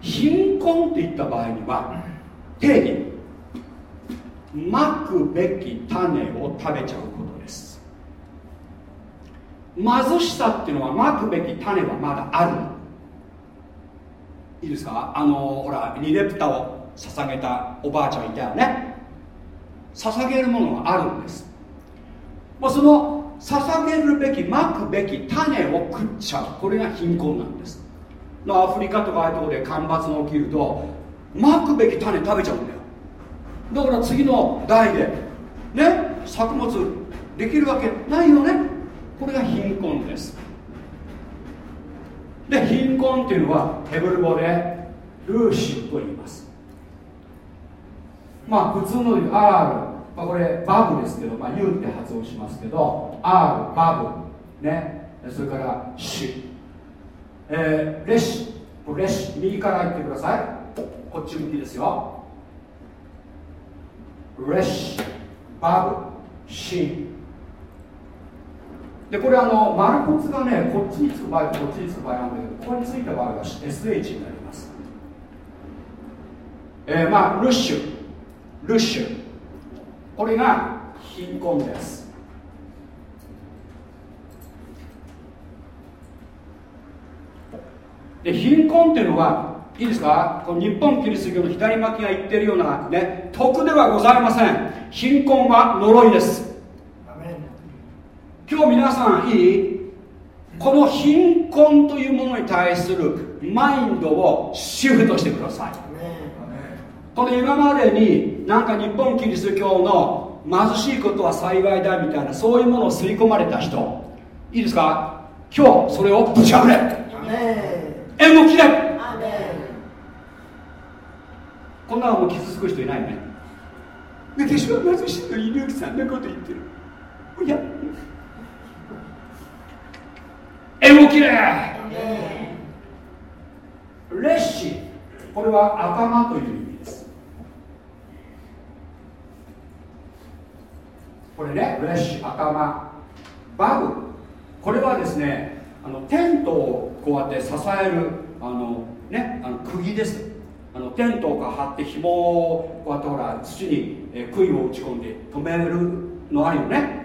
貧困って言った場合には定義まくべき種を食べちゃうことです。貧しさっていうのはまくべき種はまだある。いいですか？あのほらニレプタを捧げたおばあちゃんいたよね。捧げるものがあるんです。ま、その捧げるべきまくべき種を食っちゃう。これが貧困なんです。アフリカとかああいうところで干ばつが起きるとまくべき種食べちゃうんだよ。だから次の代でね作物できるわけないよね。これが貧困です。で貧困っていうのはヘブル語でルーシーと言います。まあ普通の R、まあ、これバブですけど、まあ、U って発音しますけど R バブ。ね。それからシ。えー、レシ。レシ。右から言ってください。こっち向きですよ。レシバブシンでこれあの丸骨がねこっちにつく場合とこっちにつく場合なんだけどここについた場合は SH になります。えー、まあルッシュルッシュこれが貧困です。で貧困っていうのはいいですか？この日本キリスト教の左巻きが言ってるようなね徳ではございません。貧困は呪いです。今日皆さんいい？この貧困というものに対するマインドをシフトしてください。この今までになんか日本キリスト教の貧しいことは幸いだみたいなそういうものを刷り込まれた人いいですか？今日それをぶち破れ。縁を切れこんなのもう傷つく人いないね。私は貧しいのに猪木さんなこと言ってる。いや。縁を切れレッシこれは頭という意味です。これねレッシ頭バグ。これはですねあのテントをこうやって支えるあのねあの釘ですあのテントを張って紐をこうやってほら土に、杭を打ち込んで止めるのあるよね。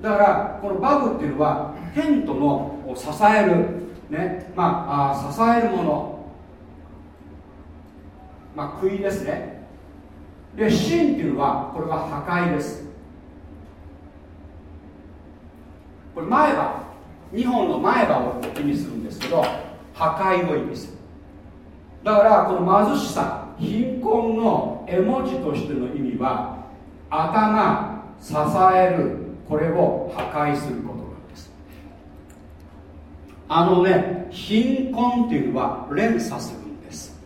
だからこのバグっていうのはテントの支えるねまああ支えるもの。まあ杭ですね。で芯っていうのはこれは破壊です。これ前歯2本の前歯を意味するんですけど破壊を意味する。だからこの貧しさ貧困の絵文字としての意味は頭支えるこれを破壊することなんです。あのね貧困っていうのは連鎖するんです。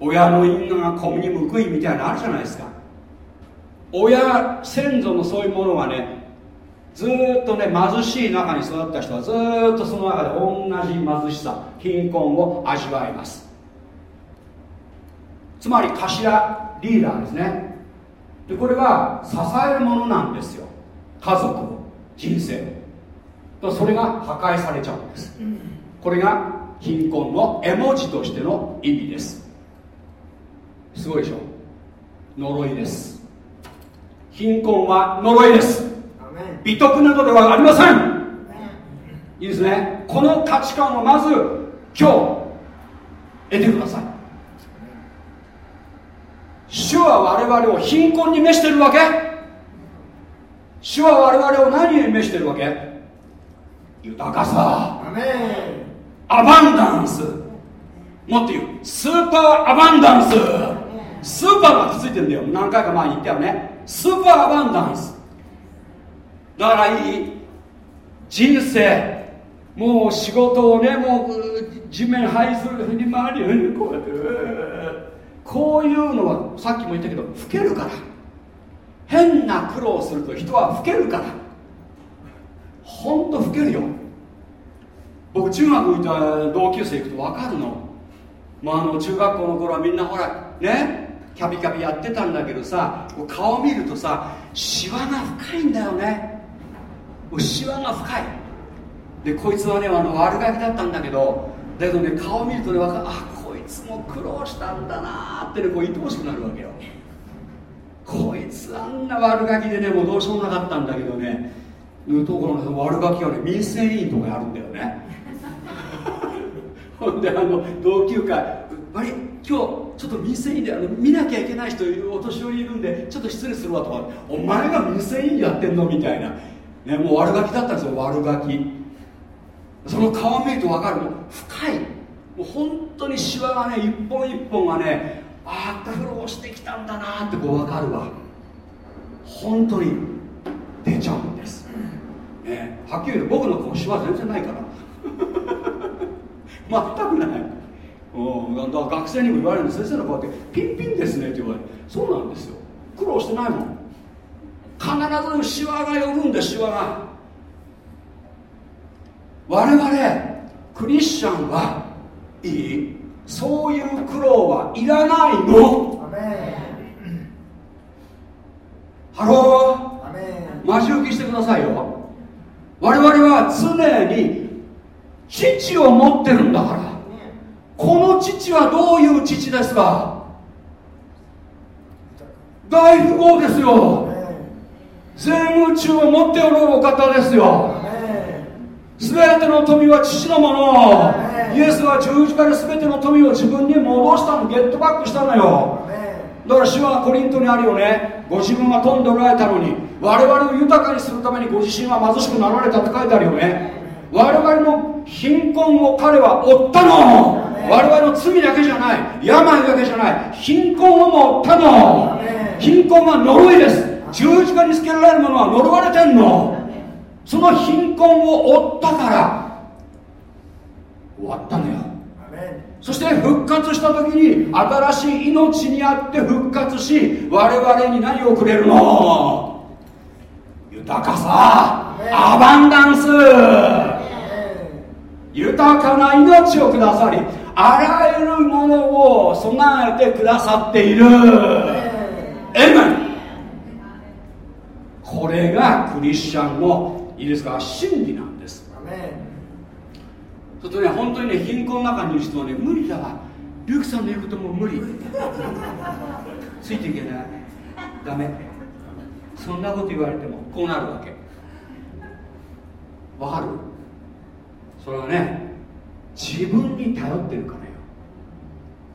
親の因果が子に報いみたいなのあるじゃないですか。親先祖のそういうものがねずっとね貧しい中に育った人はずっとその中で同じ貧しさ貧困を味わいます。つまり頭リーダーですね。でこれは支えるものなんですよ。家族を人生とそれが破壊されちゃうんです。これが貧困の絵文字としての意味です。すごいでしょ？呪いです。貧困は呪いです美徳などではありません。いいですね。この価値観をまず今日得てください。主は我々を貧困に召してるわけ。主は我々を何に召してるわけ。豊かさ。アバンダンス。もっと言うスーパーアバンダンス。スーパーがついてるんだよ。何回か前に言ったよね。スーパーアバンダンスだからいい人生。もう仕事をねもう地面這いするに回りにこうやって。こういうのはさっきも言ったけど老けるから。変な苦労をすると人は老けるから。ほんと老けるよ。僕中学行った同級生行くと分かるの,、まあ、あの中学校の頃はみんなほらねキャビキャビやってたんだけどさ顔見るとさシワが深いんだよね。シワが深い。でこいつはねあの悪ガキだったんだけどだけどね顔見るとね分かる。あこいつも苦労したんだなってねこう愛おしくなるわけよ。こいつあんな悪ガキでねもうどうしようもなかったんだけどねところの悪ガキはね民生委員とかあるんだよね。ほんであの同級会あれ？今日ちょっと民生委員であの見なきゃいけない人いるお年寄りいるんでちょっと失礼するわとか。お前が民生委員やってんの？みたいな。ね、もう悪ガキだったんですよ悪ガキ。その顔見ると分かる。もう深い。もう本当にシワがね一本一本がねああ苦労してきたんだなってこう分かるわ。本当に出ちゃうんです、ね、はっきり言うと僕の顔シワ全然ないから。全くない。うん学生にも言われるんです。先生の顔ってピンピンですねって言われる。そうなんですよ。苦労してないもん。必ずシワが寄るんでシワが。我々クリスチャンはいい。そういう苦労はいらないの。 Hello。待ち受けしてくださいよ。我々は常に父を持ってるんだから。この父はどういう父ですか？大富豪ですよ全宇宙を持っておるお方ですよ。全ての富は父のものイエスは十字架で全ての富を自分に戻したの。ゲットバックしたのよ。だから主はコリントにあるよね。ご自分は富んでおられたのに。我々を豊かにするためにご自身は貧しくなられたって書いてあるよね。我々の貧困を彼は負ったの。我々の罪だけじゃない。病だけじゃない。貧困をも負ったの。貧困は呪いです十字架につけられるものは呪われてんの。その貧困を負ったから。終わったのよ。そして復活した時に新しい命にあって復活し我々に何をくれるの？豊かさ。アバンダンス。豊かな命をくださりあらゆるものを備えてくださっている。エメンこれがクリスチャンのいいですか真理なんです。ちょっとね本当にね貧困の中にいる人はね無理だわ。リュウクさんの言うことも無理。ついていけない。ダメ。そんなこと言われてもこうなるわけ。わかる？それはね自分に頼ってるからよ。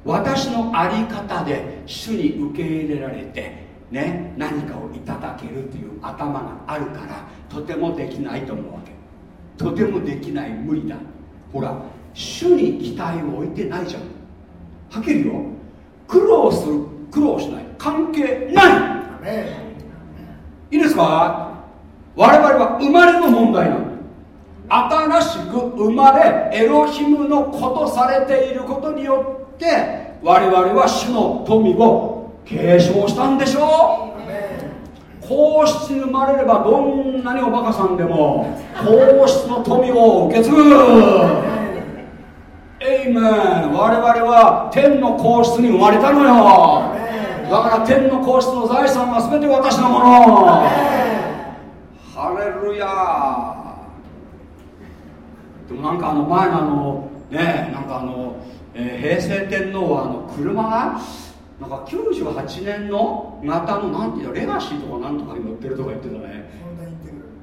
私の在り方で主に受け入れられてね何かをいただけるという頭があるからとてもできないと思うわけ。とてもできない無理だ。ほら主に期待を置いてないじゃん。はっきりよ。苦労する苦労しない。関係ない。いいですか？我々は生まれの問題なの。新しく生まれエロヒムのことされていることによって我々は主の富を継承したんでしょう。皇室に生まれればどんなにおバカさんでも皇室の富を受け継ぐ。エイメン我々は天の皇室に生まれたのよ。だから天の皇室の財産は全て私のもの。ハレルヤ。でもなんかあの前のあのねなんかあの、えー、平成天皇はあの車がなんか98年の型のなんていうのレガシーとかなんとかに乗ってるとか言ってたね。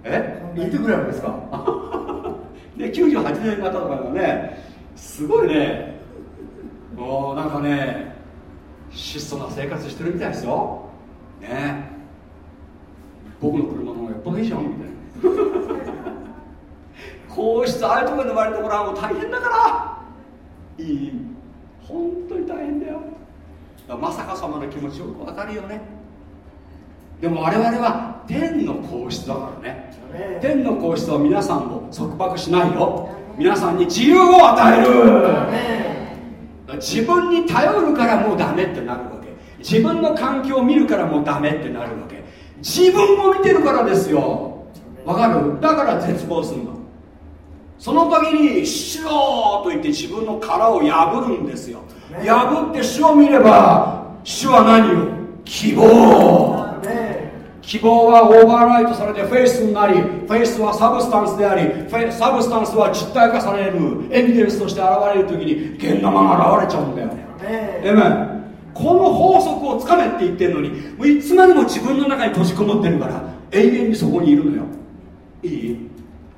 え？インテグラルですか？で98年型とかがねすごいね。もうなんかね質素な生活してるみたいですよ。ね。僕の車の方がよっぽどいいじゃんみたいな。皇室ああいうところに生まれてもらうの大変だから。いい。本当に大変だよまさか様の気持ちよくわかるよね。でも我々は天の皇室だからね。天の皇室は皆さんを束縛しないよ。皆さんに自由を与える。自分に頼るからもうダメってなるわけ。自分の環境を見るからもうダメってなるわけ。自分を見てるからですよ。わかる？だから絶望するのその時に「主よ!」と言って自分の殻を破るんですよ。破って主を見れば主は何を？希望。希望は overwrite されてフェイスになりフェイスはサブスタンスでありサブスタンスは実体化されるエビデンスとして現れる時に現生が現れちゃうんだよえめこの法則をつかめって言ってるのにもういつまでも自分の中に閉じこもってるから永遠にそこにいるのよ。いい？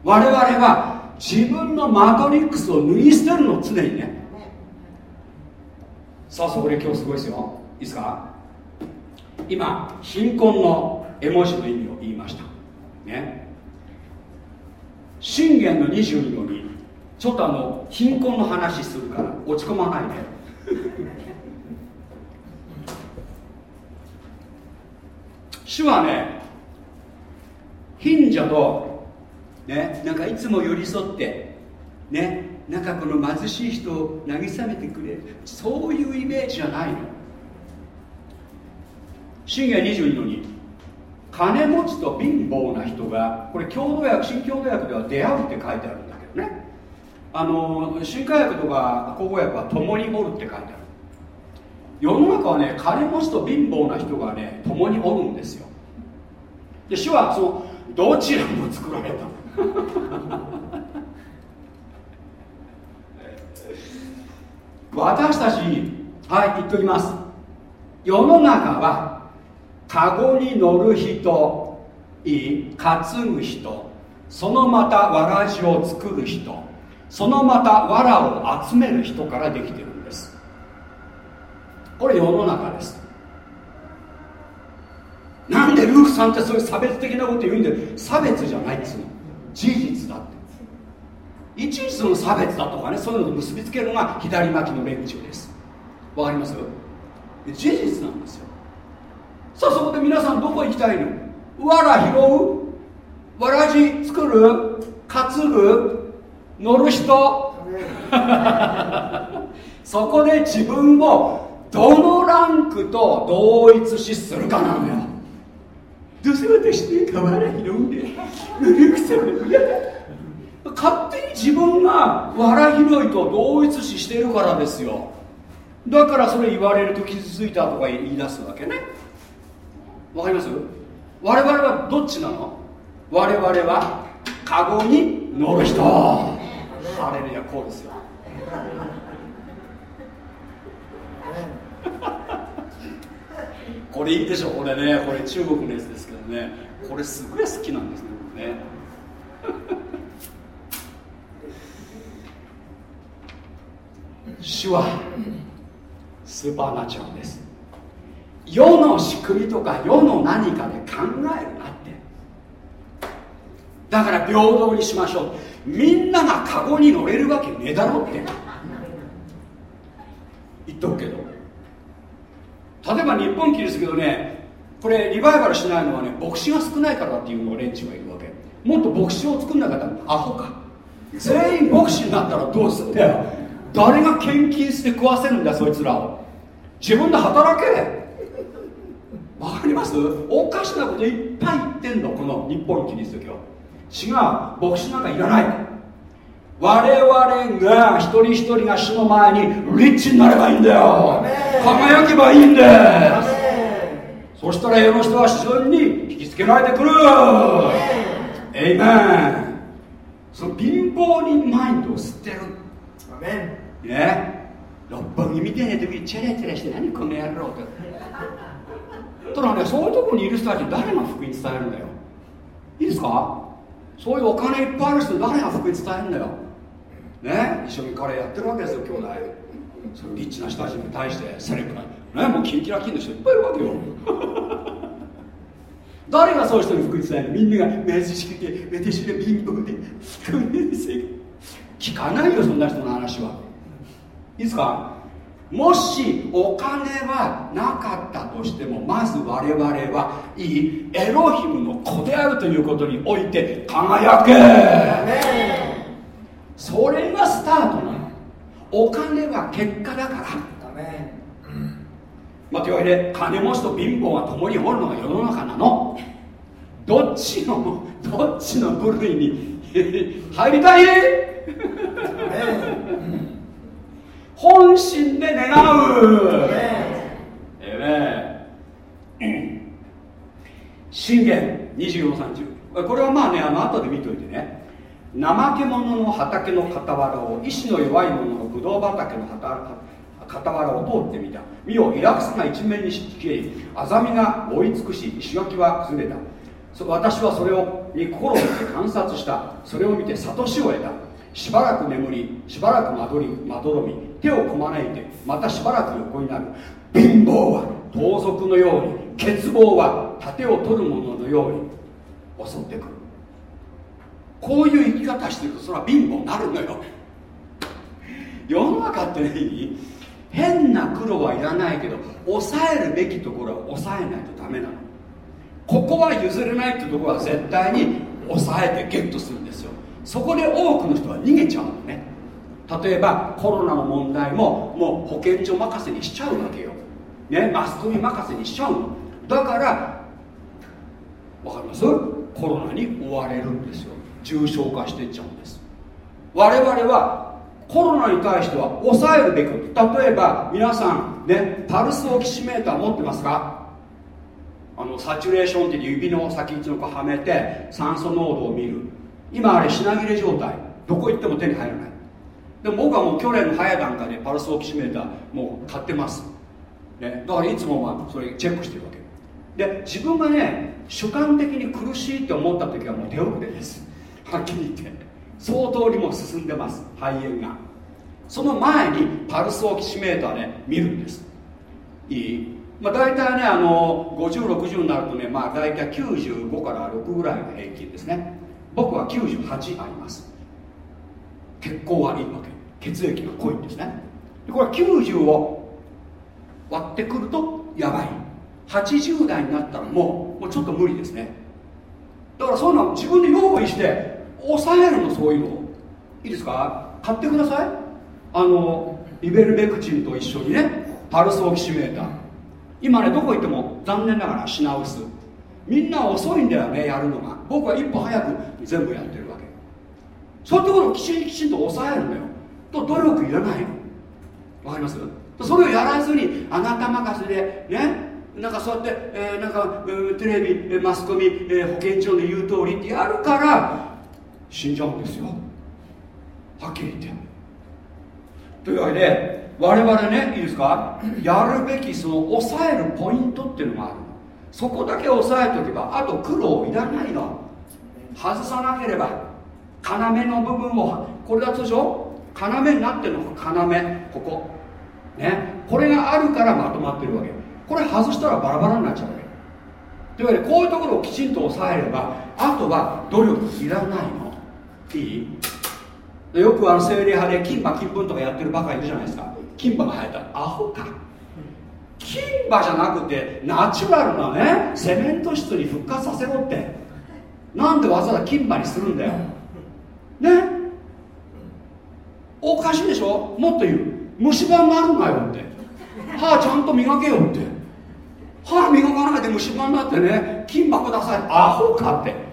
我々は自分のマトリックスを脱ぎ捨てるの常にね。さあそこで今日すごいですよ。いいですか？今貧困の絵文字の意味を言いました。ね。信玄の22の2ちょっとあの貧困の話するから落ち込まないで。主はね貧者とね、なんかいつも寄り添ってねなんかこの貧しい人を慰めてくれる。そういうイメージじゃないの。信玄22の2金持ちと貧乏な人がこれ共同訳新共同訳では出会うって書いてあるんだけどね。あの新海訳とか口語訳は共におるって書いてある。世の中はね金持ちと貧乏な人がね共におるんですよ。で主はそのどちらも作られた。私たちにはい言っておきます。世の中はカゴに乗る人いい担ぐ人そのまたわらじを作る人そのまたわらを集める人からできてるんです。これ世の中です。なんでルークさんってそういう差別的なこと言うんで差別じゃないっつうの。事実だって。いちいちその差別だとかねそういうのと結びつけるのが左巻きの連中です。わかります？事実なんですよ。さあそこで皆さんどこ行きたいの？わら拾う？わらじ作る？担ぐ？乗る人？そこで自分をどのランクと同一視するかなのよどうせ私ねわら拾うんでルルクさん嫌だ担勝手に自分が藁広いと同一視しているからですよ。だからそれ言われると傷ついたとか言い出すわけね。わかります？我々はどっちなの？我々はカゴに乗る人。ハレルヤこうですよ。これいいでしょこれね。これ中国のやつどねこれすごい好きなんですねね。主はスーパーナチュラルです。世の仕組みとか世の何かで考えるなって。だから平等にしましょう。みんながカゴに乗れるわけねえだろって。言っとくけど。例えば日本キリストけどねこれリバイバルしないのはね牧師が少ないからっていうの連中がいるわけ。もっと牧師を作んなかったらアホか。全員牧師になったらどうすんだよ。誰が献金して食わせるんだよそいつらを。自分で働け。わかります？おかしなこといっぱい言ってんのこの日本キリスト教。違う。牧師なんかいらない。我々が一人一人が死の前にリッチになればいいんだよ。輝けばいいんですそしたら世の人は自然に引きつけられてくる。エイメンその貧乏人マインドを捨てる。ね。六本木みたいな時にチェレチェレして何この野郎ってただねそういうとこにいる人たち誰が福音伝えるんだよ。いいですか？そういうお金いっぱいある人誰が福音伝えるんだよ。ね。一緒にカレーやってるわけですよ兄弟。そのリッチな人たちに対してセレブなねもうキンキラキンの人いっぱいいるわけよ。誰がそういう人に福音伝えるみんなが貧しくて私が貧乏でごめんなさい聞かないよそんな人の話は。いいですか？もしお金はなかったとしてもまず我々はいいエロヒムの子であるということにおいて輝け。それがスタートなの。お金は結果だからまあ、というわけで金持ちと貧乏が共におるのが世の中なの。どっちのどっちの部類に 入りたい？本心で願う。ええ。信玄2430これはまあねあの後で見といてね。怠け者の畑の傍らを意志の弱い者のブドウ畑の傍らを通ってみた。見よイラクスが一面に消えあざみが追い尽くし石垣は崩れた。私はそれをに心を見て観察した。それを見て悟しを得た。しばらく眠りしばらくまどりまどろみ手をこまねいてまたしばらく横になる。貧乏は盗賊のように欠乏は盾を取る者のように襲ってくる。こういう生き方してるとそれは貧乏になるのよ。世の中ってね変な苦労はいらないけど抑えるべきところは抑えないとダメなの。ここは譲れないってところは絶対に抑えてゲットするんですよ。そこで多くの人は逃げちゃうのね。例えばコロナの問題ももう保健所任せにしちゃうわけよ、ね、マスコミ任せにしちゃうの。だからわかります？コロナに追われるんですよ。重症化していっちゃうんです。我々はコロナに対しては抑えるべき例えば皆さんねパルスオキシメーター持ってますか？あのサチュレーションって指の先っちの子はめて酸素濃度を見る。今あれ品切れ状態。どこ行っても手に入らない。でも僕はもう去年の早い段階でパルスオキシメーターもう買ってます、ね、だからいつもまあそれチェックしてるわけ。で自分がね主観的に苦しいって思った時はもう手遅れです。はっきり言って。相当にも進んでます。肺炎が。その前にパルスオキシメーターで見るんです。いい。まあ、大体ねあの5060になるとね、まあ、大体95から6ぐらいが平均ですね。僕は98あります。血行はいいわけ。血液が濃いんですね。でこれは90を割ってくるとやばい。80代になったらもうもうちょっと無理ですね。だからそういうの自分で用意して抑えるのそういうの。いいですか？買ってください。あのイベルメクチンと一緒にねパルスオキシメーター。今ねどこ行っても残念ながら品薄。みんな遅いんだよねやるのが。僕は一歩早く全部やってるわけ。そういうところをきちんきちんと抑えるんだよ。と努力いらないの。わかります？それをやらずにあなた任せでねなんかそうやって、えー、なんか、テレビマスコミ、えー、保健所の言う通りってやるから死んじゃうんですよ。はっきり言って。というわけで我々ねいいですか？やるべきその抑えるポイントっていうのがあるそこだけ押さえておけばあと苦労いらないの。外さなければ要の部分をこれだとでしょ？要になってるの要。ここ。ね。これがあるからまとまってるわけ。これ外したらバラバラになっちゃうわけ。というわけでこういうところをきちんと抑えればあとは努力いらないの。いい？よくあの精霊派で金馬金粉とかやってるバカいるじゃないですか。金馬が生えた。アホか。金馬じゃなくてナチュラルなねセメント質に復活させろって。なんでわざわざ金馬にするんだよ。ね？おかしいでしょ？もっと言う。虫歯になるなよって。歯ちゃんと磨けよって。歯磨かなきゃ虫歯になってね金箔出されアホかって。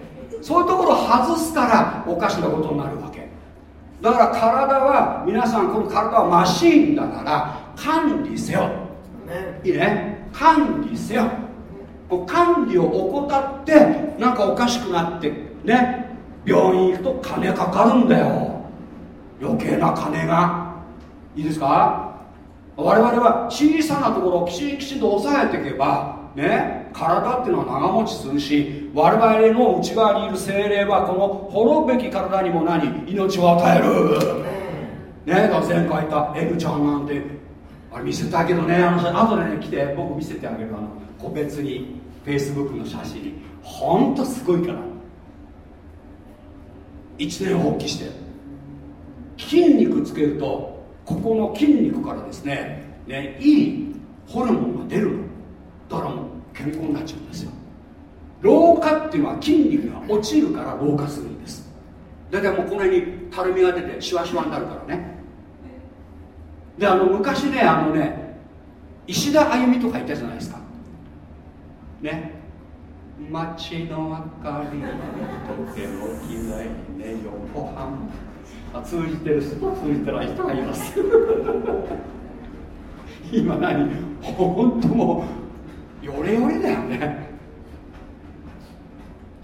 そういうところを外すからおかしなことになるわけ。だから体は皆さんこの体はマシーンだから管理せよ、いいね。管理せよ。管理を怠ってなんかおかしくなってね。病院行くと金かかるんだよ。余計な金が。いいですか？我々は小さなところをきちんきちんと抑えていけばね体っていうのは長持ちするし我々の内側にいる精霊はこの滅ぶべき体にも何命を与える。ね前回言った N ちゃんなんてあれ見せたけどね。あの後でね来て僕見せてあげるあの個別に Facebook の写真。ほんとすごいから。一年発起して。筋肉つけるとここの筋肉からですねねいいホルモンが出るの。だからもう健康になっちゃうんですよ。老化っていうのは筋肉が落ちるから老化するんです。だいたいもうこの辺にたるみが出てシワシワになるからね。であの昔ねあのね石田あゆみとかいたじゃないですか。ね。街の明かりとても綺麗ね横浜。通じてる人通じてない人がいます。今何？本当もうヨレヨレだよね。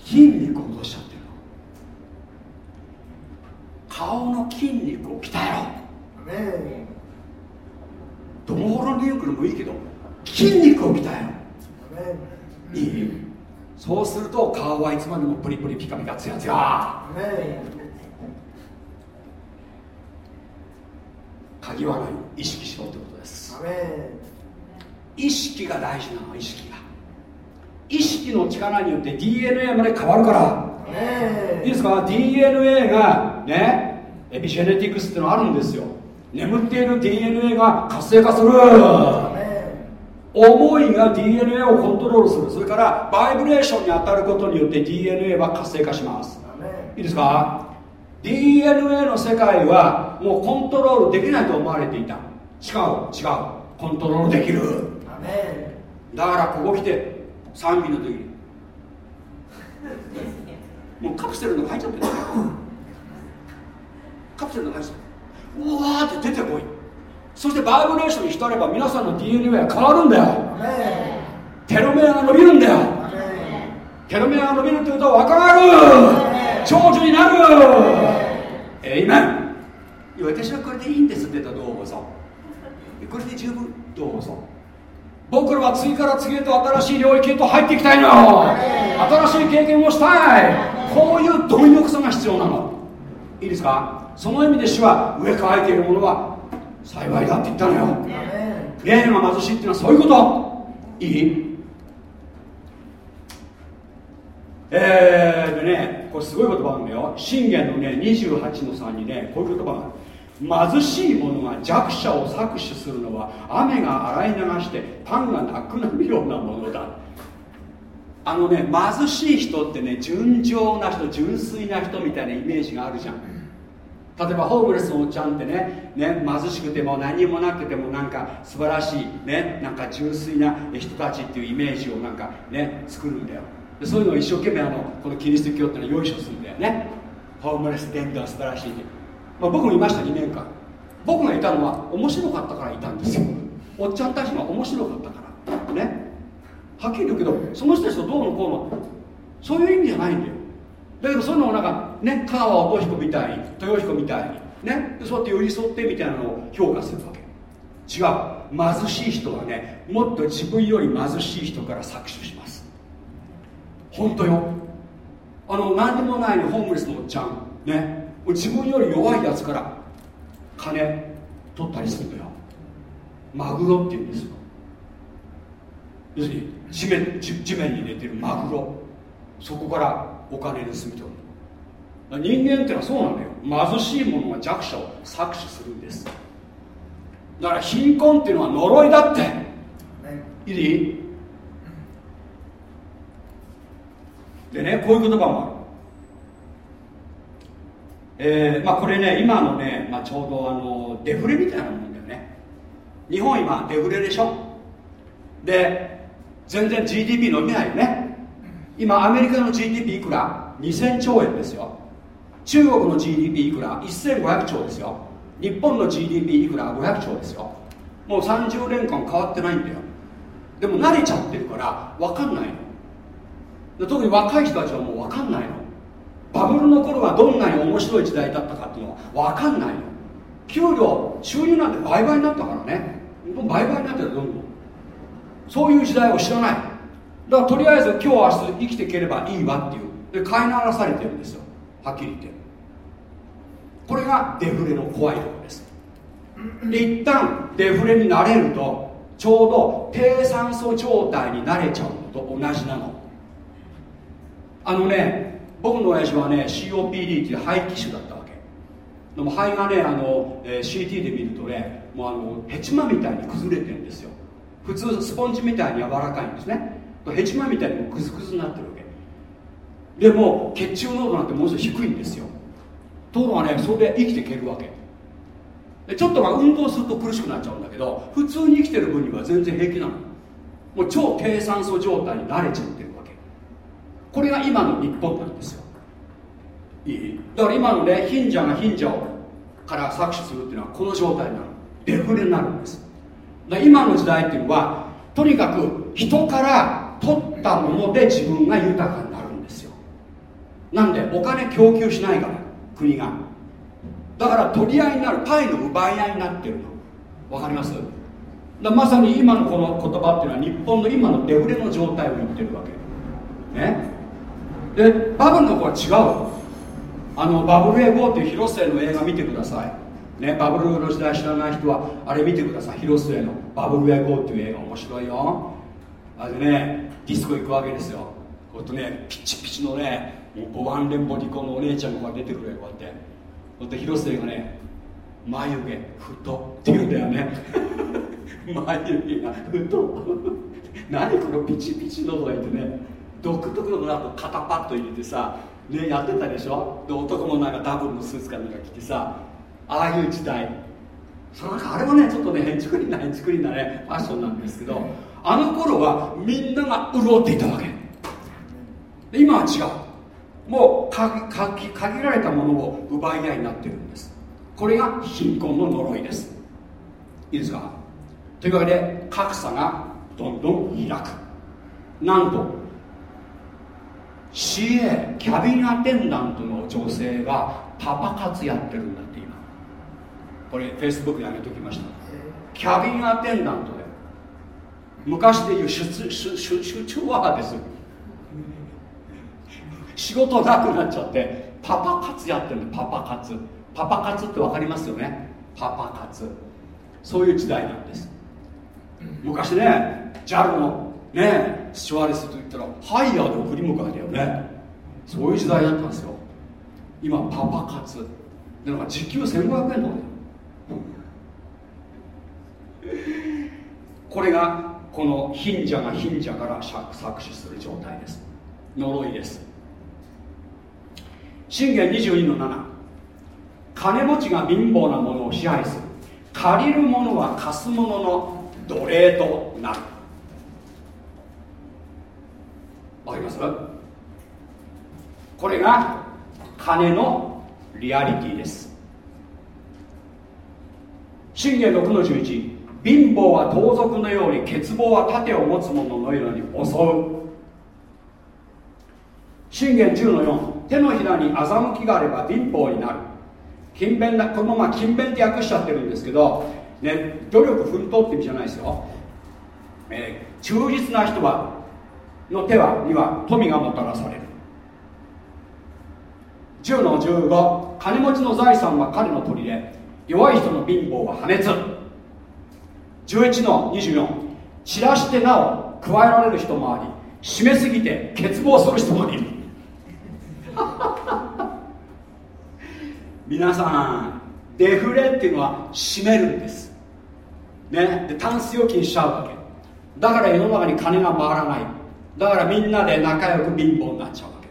筋肉を落としちゃってるの。顔の筋肉を鍛えろ。ドモホロンリンクルもいいけど筋肉を鍛えろ。いい。そうすると顔はいつまでもプリプリピカピカツヤツヤ。鍵は何意識しろってことです意識が大事なの意識が。意識の力によって DNA まで変わるから。いいですか？DNA がねエピジェネティクスってのあるんですよ。眠っている DNA が活性化する。思いが DNA をコントロールする。それからバイブレーションに当たることによって DNA は活性化します。いいですか？DNA の世界はもうコントロールできないと思われていた。違う違う。コントロールできるだからここ来て賛美の時に。もうカプセルの入っちゃってる。カプセルの入っちゃってうわーって出てこい。そしてバイブレーションに浸れば皆さんの DNA は変わるんだよ。テロメアが伸びるんだよ。テロメアが伸びるってことは若返る。長寿になる。えいめん私はこれでいいんですって言ったらどうぞ。これで十分。どうぞ。僕らは次から次へと新しい領域へと入っていきたいのよ。新しい経験をしたい。こういう貪欲さが必要なの。いいですか？その意味で主は植え替えているものは幸いだって言ったのよ。霊が貧しいっていうのはそういうこと。いい？えー、でねこれすごい言葉なんだよ。信玄のね28の3にねこういう言葉がある。貧しい者が弱者を搾取するのは雨が洗い流してパンがなくなるようなものだ。あのね貧しい人ってね純情な人純粋な人みたいなイメージがあるじゃん。例えばホームレスのおっちゃんってねね貧しくても何もなくてもなんか素晴らしいねなんか純粋な人たちっていうイメージをなんかね作るんだよ。でそういうのを一生懸命あのこのキリスト教ってのは用意しするんだよね。ホームレス伝道は素晴らしい、まあ、僕もいました2年間。僕がいたのは面白かったからいたんですよ。おっちゃんたちが面白かったから。ね。はっきり言うけどその人たちとどうのこうの。そういう意味じゃないんだよ。だけどそういうのをなんかね香川音彦みたいに豊彦みたいに。ね。そうやって寄り添ってみたいなのを評価するわけ。違う。貧しい人はねもっと自分より貧しい人から搾取します。本当よ。あの何にもないホームレスのおっちゃん。ね。自分より弱いやつから金取ったりするのよ。マグロっていうんですよ。要するに地面地面に入れてるマグロ。そこからお金盗み取る。人間ってのはそうなんだよ。貧しい者が弱者を搾取するんです。だから貧困っていうのは呪いだって、いい？でねこういう言葉もあるえー、まあこれね今のね、まあ、ちょうどあのデフレみたいなもんだよね。日本今デフレでしょ。で全然 GDP 伸びないよね。今アメリカの GDP いくら？2000兆円ですよ。中国の GDP いくら？1500兆ですよ。日本の GDP いくら？500兆ですよ。もう30年間変わってないんだよ。でも慣れちゃってるから分かんないの。特に若い人たちはもう分かんないの。バブルの頃はどんなに面白い時代だったかっていうのは分かんないの。給料収入なんて倍々になったからね。倍々になってるどんどん。そういう時代を知らない。だからとりあえず今日明日生きていければいいわっていう。で飼いならされてるんですよ。はっきり言って。これがデフレの怖いところです。で一旦デフレになれるとちょうど低酸素状態になれちゃうのと同じなの。あのね僕の親父はね COPD っていう肺気腫だったわけ。でも肺がねあの、えー、CT で見るとねもうあのヘチマみたいに崩れてるんですよ。普通スポンジみたいに柔らかいんですね。ヘチマみたいにもクズクズになってるわけ。でも血中濃度なんてものすごい低いんですよ。ところがねそれで生きていけるわけ。でちょっとまあ運動すると苦しくなっちゃうんだけど普通に生きてる分には全然平気なの。もう超低酸素状態に慣れちゃってる。これが今の日本なんですよ。いい？だから今のね貧者が貧者から搾取するっていうのはこの状態になる。デフレになるんです。だ今の時代っていうのはとにかく人から取ったもので自分が豊かになるんですよ。なんでお金供給しないから国が。だから取り合いになるパイの奪い合いになってるの。わかります？だまさに今のこの言葉っていうのは日本の今のデフレの状態を言ってるわけ。ね？でバブルの子は違う。あのバブルエゴっていう広末の映画見てください。ねバブルの時代知らない人はあれ見てください。広末のバブルエゴっていう映画面白いよ。あれでねディスコ行くわけですよ。こうやってねピチピチのねボワンレンボディコのお姉ちゃんが出てくるよこうやって。こうやって広末がね眉毛太って言うんだよね。眉毛が太 何このピチピチのとか言ってね。独特のなんか肩パッと入れてさねやってたでしょ？で男もなんかダブルのスーツかなんか着てさああいう時代。そのなんかあれはねちょっとね変築りな変築りなねファッションなんですけどあの頃はみんなが潤っていたわけ。で今は違う。もうかか限られたものを奪い合いになってるんです。これが貧困の呪いです。いいですか？というわけで格差がどんどん開く。なんと CA キャビンアテンダントの女性がパパ活やってるんだって今。これフェイスブックに上げておきました。キャビンアテンダントで。昔でいう出出出出張ワーです。仕事なくなっちゃってパパ活やってるんだパパ活。パパ活って分かりますよね？パパ活。そういう時代なんです。昔ね JAL のねスチュワーデスと言ったらハイヤーで送り迎えだよね。そういう時代だったんですよ。今パパ活。でなんか時給1500円とかだよ。これがこの貧者が貧者から搾取する状態です。呪いです。信玄22の7金持ちが貧乏な者を支配する。借りる者は貸す者の奴隷となる。わかります？これが金のリアリティです。信玄6の11貧乏は盗賊のように欠乏は盾を持つ者のように襲う。信玄10の4手のひらに欺きがあれば貧乏になる。勤勉なこのまま勤勉って訳しちゃってるんですけど、ね、努力奮闘って意味じゃないですよ、えー、忠実な人はの手はには富がもたらされる。10の15金持ちの財産は彼の砦弱い人の貧乏は破滅。11の24散らしてなお加えられる人もあり締めすぎて欠乏する人もいる。皆さんデフレっていうのは締めるんです。ね。でタンス預金しちゃうわけ。だから世の中に金が回らない。だからみんなで仲良く貧乏になっちゃうわけ。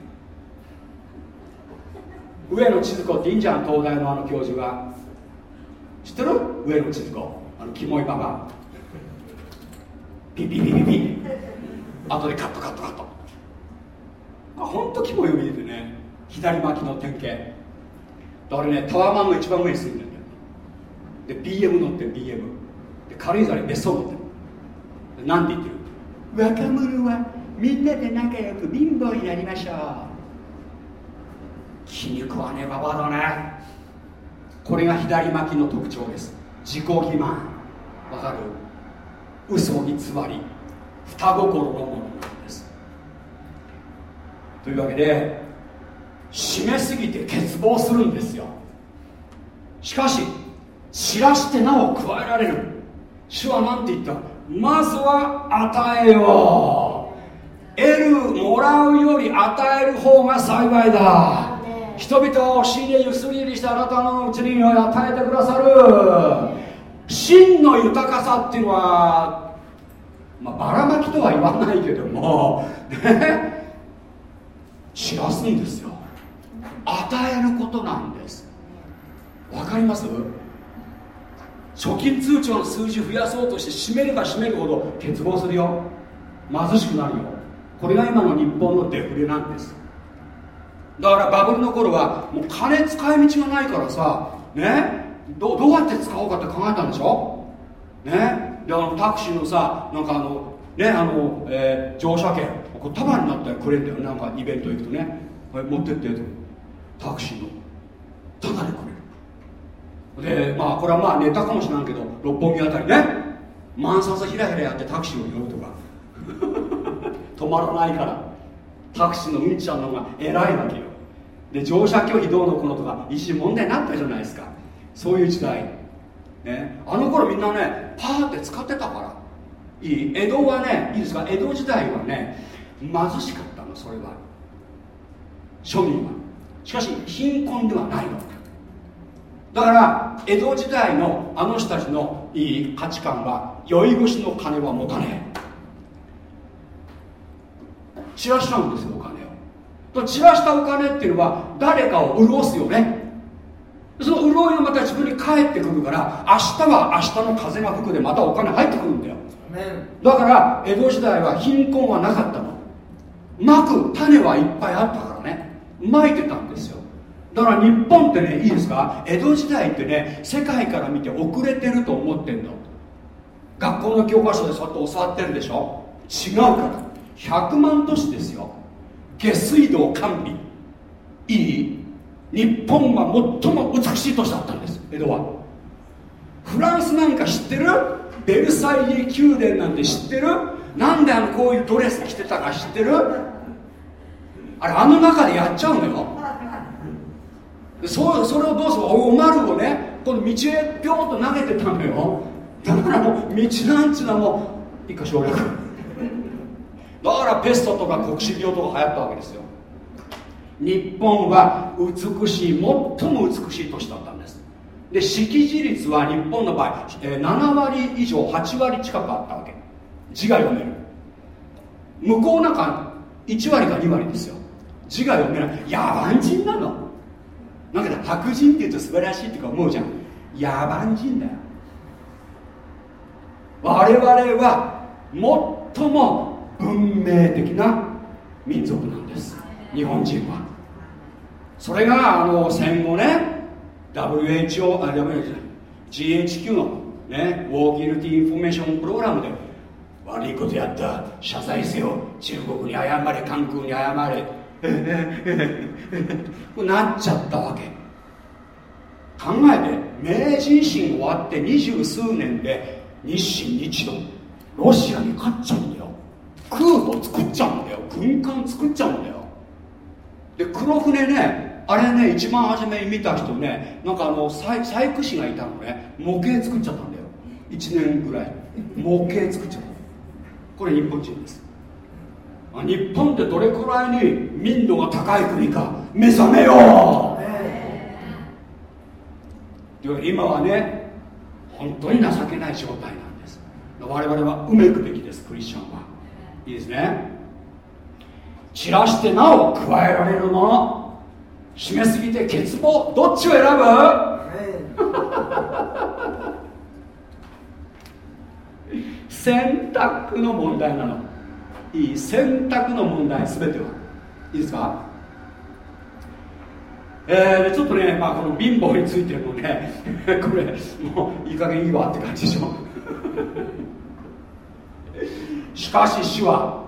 上野千鶴子っていいんじゃん東大のあの教授が。知ってる？上野千鶴子。あのキモいババピピピピピ。後でカットカットカット。あ本当キモいよ見えてね。左巻きの典型。だからねタワーマンの一番上に住んでるんだよ。で BM 乗ってる BM で軽井沢に別荘乗ってるなんて言ってる？若者はみんなで仲良く貧乏になりましょう。気に食わねえババアだね。これが左巻きの特徴です。自己欺瞞。わかる？嘘偽り。双心のものなんです。というわけで締めすぎて欠乏するんですよ。しかし散らしてなお加えられる。主は何て言った？まずは与えよう。得るもらうより与える方が幸いだ。人々を死にゆすりにしてあなたのうちに与えてくださる。真の豊かさっていうのは、まあ、ばらまきとは言わないけどもね。散らすんですよ。与えることなんです。わかります？貯金通帳の数字増やそうとして締めれば締めるほど欠乏するよ。貧しくなるよこれが今の日本のデフレなんです。だからバブルの頃はもう金使い道がないからさね？どどうやって使おうかって考えたんでしょ？ね？であのタクシーのさなんかあのね？あの、えー、乗車券これ束になったらくれんだよ。なんかイベント行くとね。持ってって。タクシーの。ただでくれる。でまあこれはまあネタかもしれないけど六本木あたりね。満札ひらひらやってタクシーを呼ぶとか。止まらないからタクシーのうんちゃんの方が偉いわけよ。で乗車拒否どうのこうのとか一時問題になったじゃないですか。そういう時代。ね。あの頃みんなねパーって使ってたから。いい？江戸はねいいですか？江戸時代はね貧しかったのそれは。庶民は。しかし貧困ではないのだから江戸時代のあの人たちのいい価値観は酔い越しの金は持たねえ。散らしちゃうんですよお金を。と散らしたお金っていうのは誰かを潤すよね。その潤いがまた自分に返ってくるから明日は明日の風が吹くでまたお金入ってくるんだよ。だから江戸時代は貧困はなかったの。まく種はいっぱいあったからね。まいてたんですよ。だから日本ってねいいですか？江戸時代ってね世界から見て遅れてると思ってんの。学校の教科書でそうやって教わってるでしょ？違うから100万都市ですよ。下水道完備。いい。日本は最も美しい都市だったんです。江戸は。フランスなんか知ってる？ベルサイユ宮殿なんて知ってる？なんであのこういうドレス着てたか知ってる？あれあの中でやっちゃうんだよ。そそれをどうする？おまるをねこの道へぴょんと投げてたんだよ。だからもう道なんつうのはもう一家省略だからペストとか黒死病とか流行ったわけですよ。日本は美しい最も美しい都市だったんです。で識字率は日本の場合、えー、7割以上8割近くあったわけ。字が読める。向こうなんか1割か2割ですよ。字が読めない。野蛮人なの。なんか白人って言うと素晴らしいってか思うじゃん。野蛮人だよ。我々は最も文明的な民族なんです。日本人は。それがあの戦後ね WHO あ WHO GHQ のね War Guilty Information Program で悪いことやった謝罪せよ。中国に謝れ韓国に謝れ。これなっちゃったわけ。考えて明治維新終わって二十数年で日清日露ロシアに勝っちゃうんだ空母作っちゃうんだよ。軍艦作っちゃうんだよ。で黒船ねあれね一番初めに見た人ねなんかあの細工師がいたのね。模型作っちゃったんだよ。1年ぐらい。模型作っちゃった。これ日本人です。日本ってどれくらいに民度が高い国か。目覚めよう。今はね本当に情けない状態なんです。我々はうめくべきですクリスチャンは。いいですね。散らしてなお加えられるもの。締めすぎて欠乏。どっちを選ぶ？選択の問題なの。いい選択の問題全ては。いいですか？えー、ちょっとね、まあ、この貧乏についてもね これもういい加減いいわって感じでしょしかし主は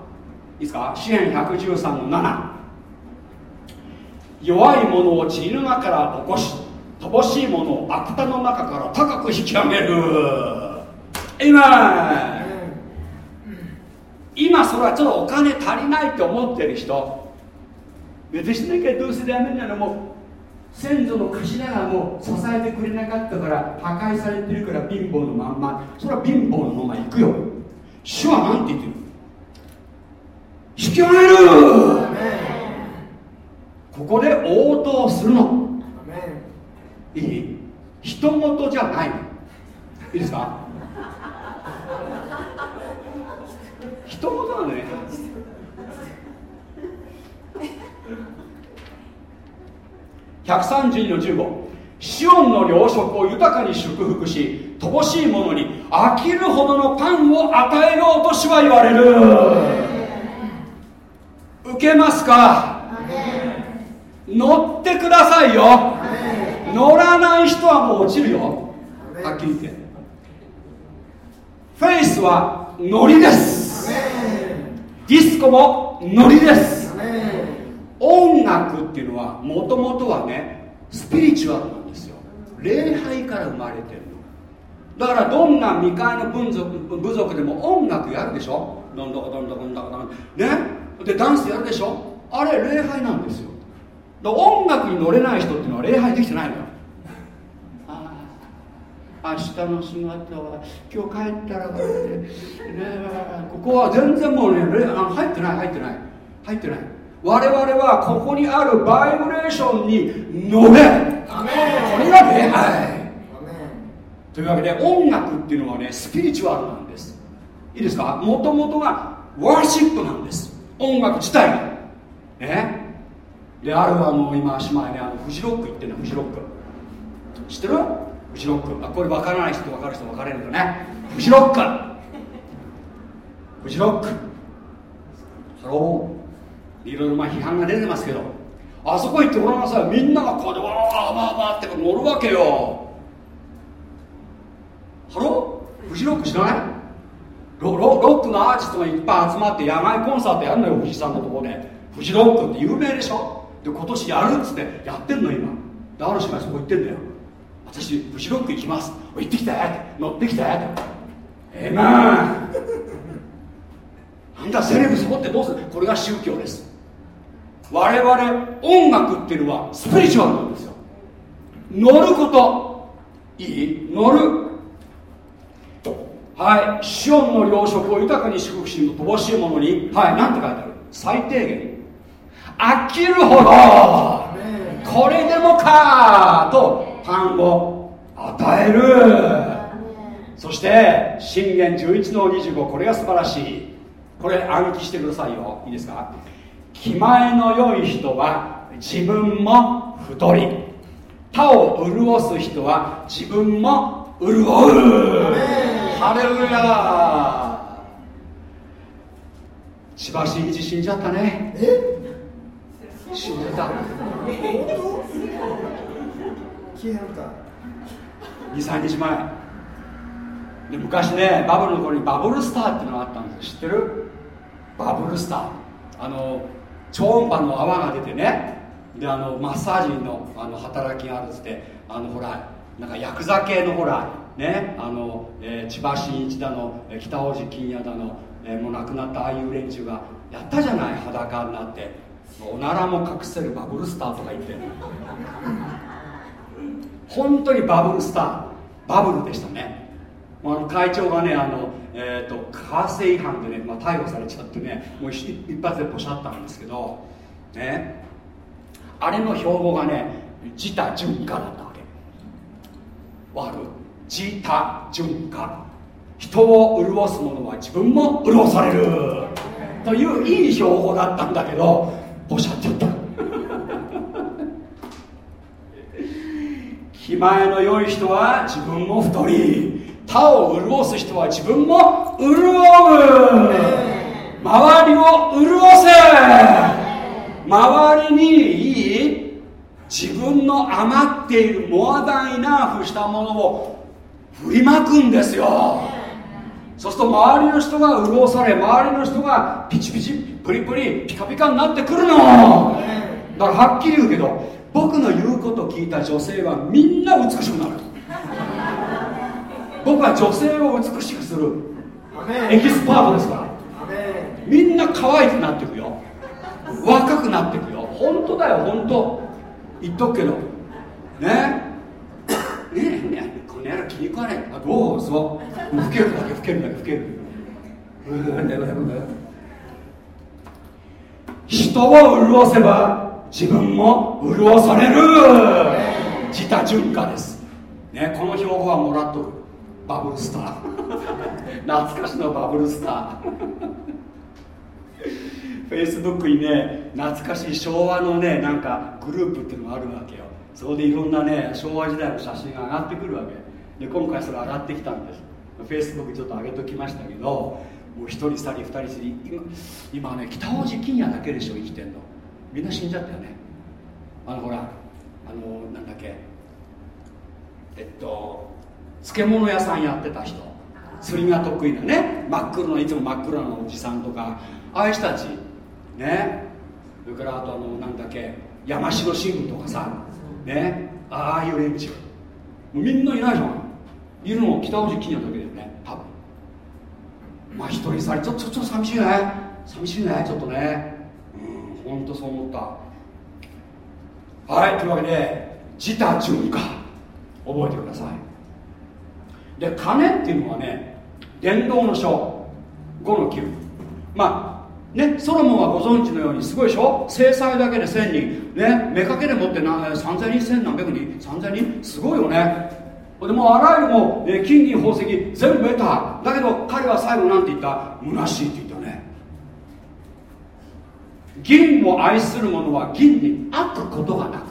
いいですか支援113の7弱い者を血の中から起こし乏しい者を悪田の中から高く引き上げる。今今それはちょっとお金足りないって思ってる人。私だけどうせダメなのも先祖の頭がもう支えてくれなかったから破壊されてるから貧乏のまんま。それは貧乏のまま行くよ。主は何て言ってる？引き上げる。ここで応答するの。いい？人事じゃない。いいですか？人事なのね132の15シオンの糧食を豊かに祝福し乏しい者に飽きるほどのパンを与えようとしは言われる。受けますか？乗ってくださいよ。乗らない人はもう落ちるよ。はっきり言って。フェイスはノリです。ディスコもノリです。音楽っていうのはもともとはねスピリチュアルなんですよ。礼拝から生まれてる。のだからどんな未開の部族部族でも音楽やるでしょ？どんどこどんどこどんどこどんね？でダンスやるでしょ？あれ礼拝なんですよ。だ音楽に乗れない人っていうのは礼拝できてないのよ。明日の姿は今日帰ったらこうやって、ね、ここは全然もうね入ってない入ってない。入ってない。我々はここにあるバイブレーションに乗れ。これが礼拝というわけで音楽っていうのはねスピリチュアルなんです。いいですか？もともとが worship なんです。音楽自体が。ね？であるあの今姉妹ねあのフジロック行ってんのフジロック。知ってる？フジロック。あこれ分からない人分かる人分かれるよね。フジロック。フジロック。 Hello。いろいろまあ批判が出てますけど。あそこ行ってごらんなさい。みんながこうでわーわーわーって乗るわけよ。ハロフジロック知らない？ロロックのアーティストがいっぱい集まって野外コンサートやるのよ富士山のところで。フジロックって有名でしょ？で今年やるっつってやってんの今。である姉妹そこ行ってんだよ。私フジロック行きます。行ってきたって。乗ってきたって。ええまあ。なんだセレブそこってどうする？これが宗教です。我々音楽っていうのはスピリチュアルなんですよ。乗ること。いい？乗るはい。シオンの養殖を豊かに祝福し乏しいものにはい。何て書いてある？最低限。飽きるほどこれでもかとパンを与える。そして信玄11の25これが素晴らしい。これ暗記してくださいよ。いいですか？気前の良い人は自分も太り。他を潤す人は自分も潤うハレルヤ千葉真一死んじゃったね。死んでた。消えはった。23日前。で昔ねバブルの頃にバブルスターっていうのがあったんです知ってる？バブルスター。あの超音波の泡が出てね。であのマッサージのあの働きがあるっつってあのほらなんかヤクザ系のほらねあの、えー千葉真一だの北大路欣也だの、えーもう亡くなったああいう連中がやったじゃない裸になって。おならも隠せるバブルスターとか言って。本当にバブルスターバブルでしたね。あの会長がねあの、えー、と為替違反でね、まあ、逮捕されちゃってねもう一発でポシャったんですけどねあれの標語がね自他順化だったわけ。わかる自他順化。人を潤す者は自分も潤される。といういい標語だったんだけどポシャっちゃった。気前の良い人は自分も太り他を潤す人は自分も潤う。周りを潤せ。周りにいい自分の余っているモアダンイナーフしたものを振りまくんですよ。そうすると周りの人が潤され周りの人がピチピチプリプリピカピカになってくるの。だからはっきり言うけど僕の言うことを聞いた女性はみんな美しくなる。僕は女性を美しくするエキスパートですから。みんな可愛くなっていくよ。若くなっていくよ。本当だよ本当。言っとくけど。ね？ね？えねえこの野郎気に食わない。あどうぞ。老けるだけ老ける。だけ老ける人を潤せば自分も潤される自他循環です、ね、この標語はもらっとくバブルスター懐かしのバブルスターフェイスブックにね懐かしい昭和のねなんかグループっていうのがあるわけよそこでいろんなね昭和時代の写真が上がってくるわけで今回それ上がってきたんです。フェイスブックちょっと上げときましたけどもう一人二人二人三人今今ね北大路欣也だけでしょ生きてんの。みんな死んじゃったよね。あのほらあのなんだっけ。えっと漬物屋さんやってた人。釣りが得意なね。真っ黒ないつも真っ黒なおじさんとかああいう人たち。ね。それからあとあのなんだっけ。山城支部とかさ。ね。ああいう連中。もうみんないないじゃん。いるの北大路欣也だけだよね多分。まあ一人さちょちょっと寂しいね。寂しいねちょっとね。うん本当そう思った。はいというわけで自他順化覚えてください。で金っていうのはね伝道の書。5の9まあねソロモンはご存知のようにすごいでしょ？制裁だけで1000人。ね目かけでもって3000人1000何百人。3000人？すごいよね。でもあらゆるもう、え金銀宝石全部得た。だけど彼は最後なんて言った？虚しいって言ったね。銀を愛する者は銀に悪くことがなくなる。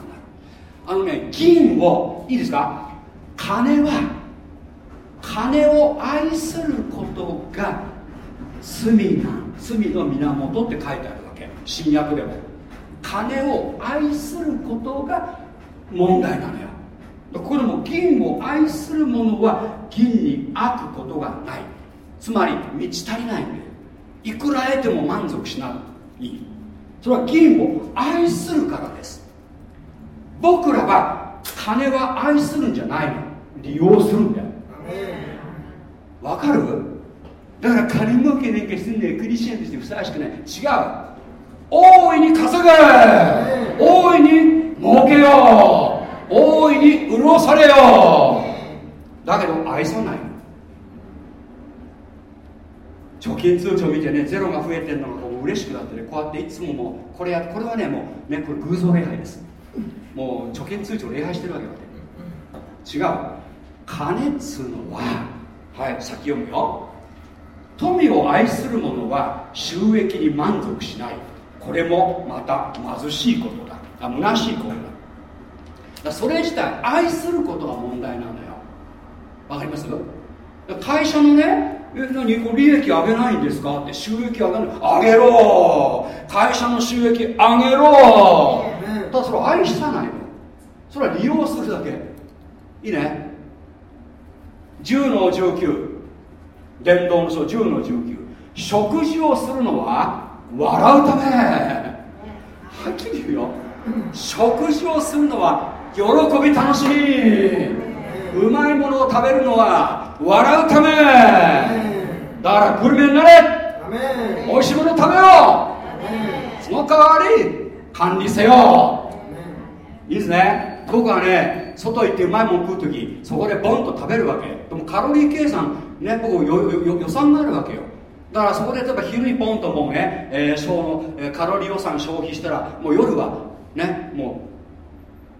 あのね銀をいいですか？金は金を愛することが罪な罪の源って書いてあるわけ。新約でも。金を愛することが問題なのよ。ここでも銀を愛する者は銀に悪ことがない。つまり満ち足りないんだよ。いくら得ても満足しない。それは銀を愛するからです。僕らは金は愛するんじゃないの。利用するんだよ。わかる？だから金儲けなんかすんねクリスチャンとしてふさわしくない。違う。大いに稼げ。大いに儲けよう大いに潤されよ。だけど愛さない。貯金通帳見てねゼロが増えてるのがこう嬉しくなってねこうやっていつももうこれやこれはねもうねこれ偶像礼拝です。もう貯金通帳礼拝してるわけよ。違う。金っつうのははい先読むよ。富を愛する者は収益に満足しない。これもまた貧しいことだ。虚しいことだ。それ自体愛することが問題なのよ。わかります？会社のねえ何？これ利益上げないんですか？って収益上げない。上げろ！会社の収益上げろ！ただそれは愛したないの。それは利用するだけ。いいね？10の19伝道の書。10の19食事をするのは笑うため。はっきり言うよ。食事をするのは喜び楽しみ。うまいものを食べるのは笑うため。だからグルメになれ。美味しいものを食べよう。その代わり管理せよ。いいですね。僕はね外行ってうまいもん食う時そこでボンと食べるわけ。でもカロリー計算ね僕予算があるわけよ。だからそこで例えば昼にポンともうね、えー、その、えカロリー予算消費したらもう夜はねもう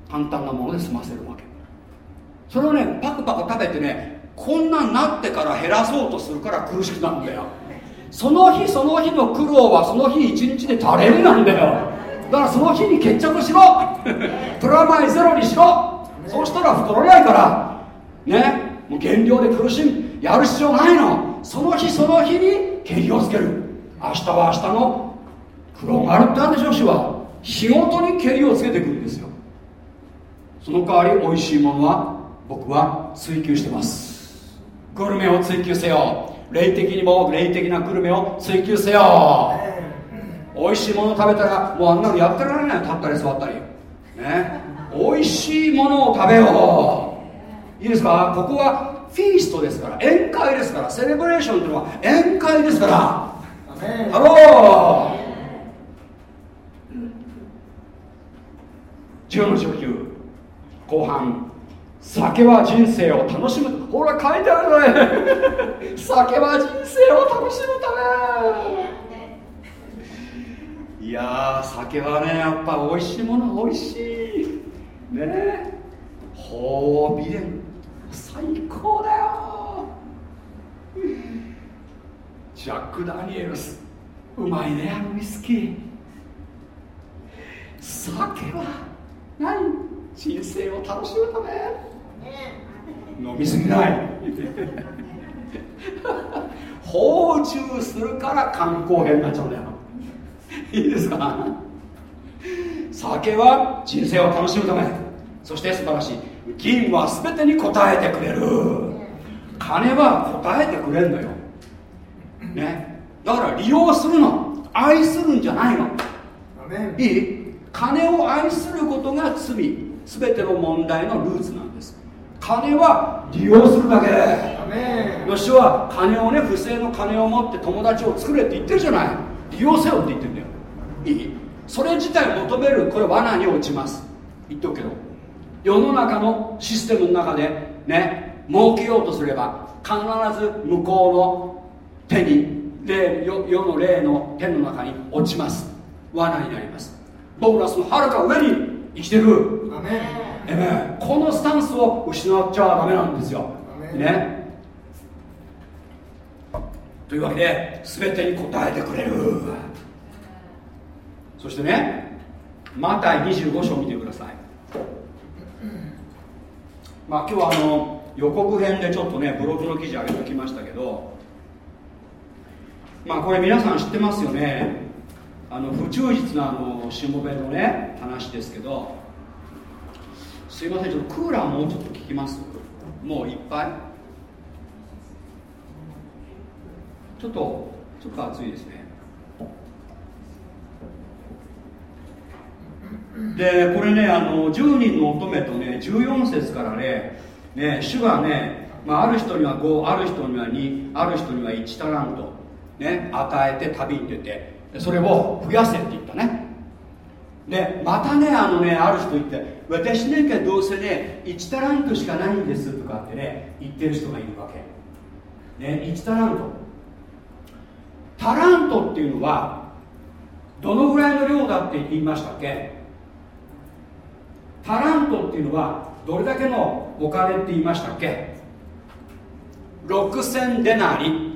簡単なもので済ませるわけ。それをねパクパク食べてねこんなんなってから減らそうとするから苦しくなるんだよ。その日その日の苦労はその日一日で足れるなんだよ。だからその日に決着しろ。プラマイゼロにしろ。そうしたら太らないから。ね。もう減量で苦しみやる必要ないの。その日その日にけりをつける。明日は明日の苦労があるってあるでしょ主は。仕事にけりをつけていくんですよその代わり美味しいものは僕は追求してます。グルメを追求せよ。霊的にも霊的なグルメを追求せよ。美味しいもの食べたらもうあんなのやってられない立ったり座ったり。ね。美味しいものを食べよう。いいですか？ここは feast ですから宴会ですから celebration というのは宴会ですから。 Hello。10の初級後半酒は人生を楽しむ。ほら書いてあるね。酒は人生を楽しむため。いや酒はねやっぱ美味しいもの美味しい。ね。ほう美伝最高だよ。ジャック・ダニエルス。うまいねあのウイスキー。酒は何？人生を楽しむため。飲みすぎない。放充するから観光編になっちゃうんだよ。いいですか？酒は人生を楽しむため。そして素晴らしい。銀は全てに応えてくれる。金は応えてくれるのよ。ね。だから利用するの。愛するんじゃないの。いい？金を愛することが罪全ての問題のルーツなんです。金は利用するだけ。吉は金をね不正の金を持って友達を作れって言ってるじゃない。利用せよって言ってるんだよ。いい。それ自体求めるこれ罠に落ちます？言っておくけど。世の中のシステムの中でね儲けようとすれば必ず向こうの手に霊世の霊の手の中に落ちます。罠になります。僕らそのはるか上に生きてる。このスタンスを失っちゃダメなんですよ。ね。というわけで全てに答えてくれる。そしてねマタイ25章を見てください。まあ、今日はあの予告編でちょっとねブログの記事上げておきましたけどまあこれ皆さん知ってますよねあの不忠実なあのしもべのね話ですけどすいませんちょっとクーラーもうちょっと聞きます？もういっぱい？ちょっとちょっと暑いですね。でこれねあの10人の乙女とね14節からねね主がね、まあ、ある人には5ある人には2ある人には1タラント、ね、与えて旅に出てそれを増やせって言ったね。でまたねあのねある人言って私なんかどうせね1タラントしかないんですとかってね言ってる人がいるわけ。ね1タラント。タラントっていうのはどのぐらいの量だって言いましたっけ？タラントっていうのはどれだけのお金って言いましたっけ？6000デナリ。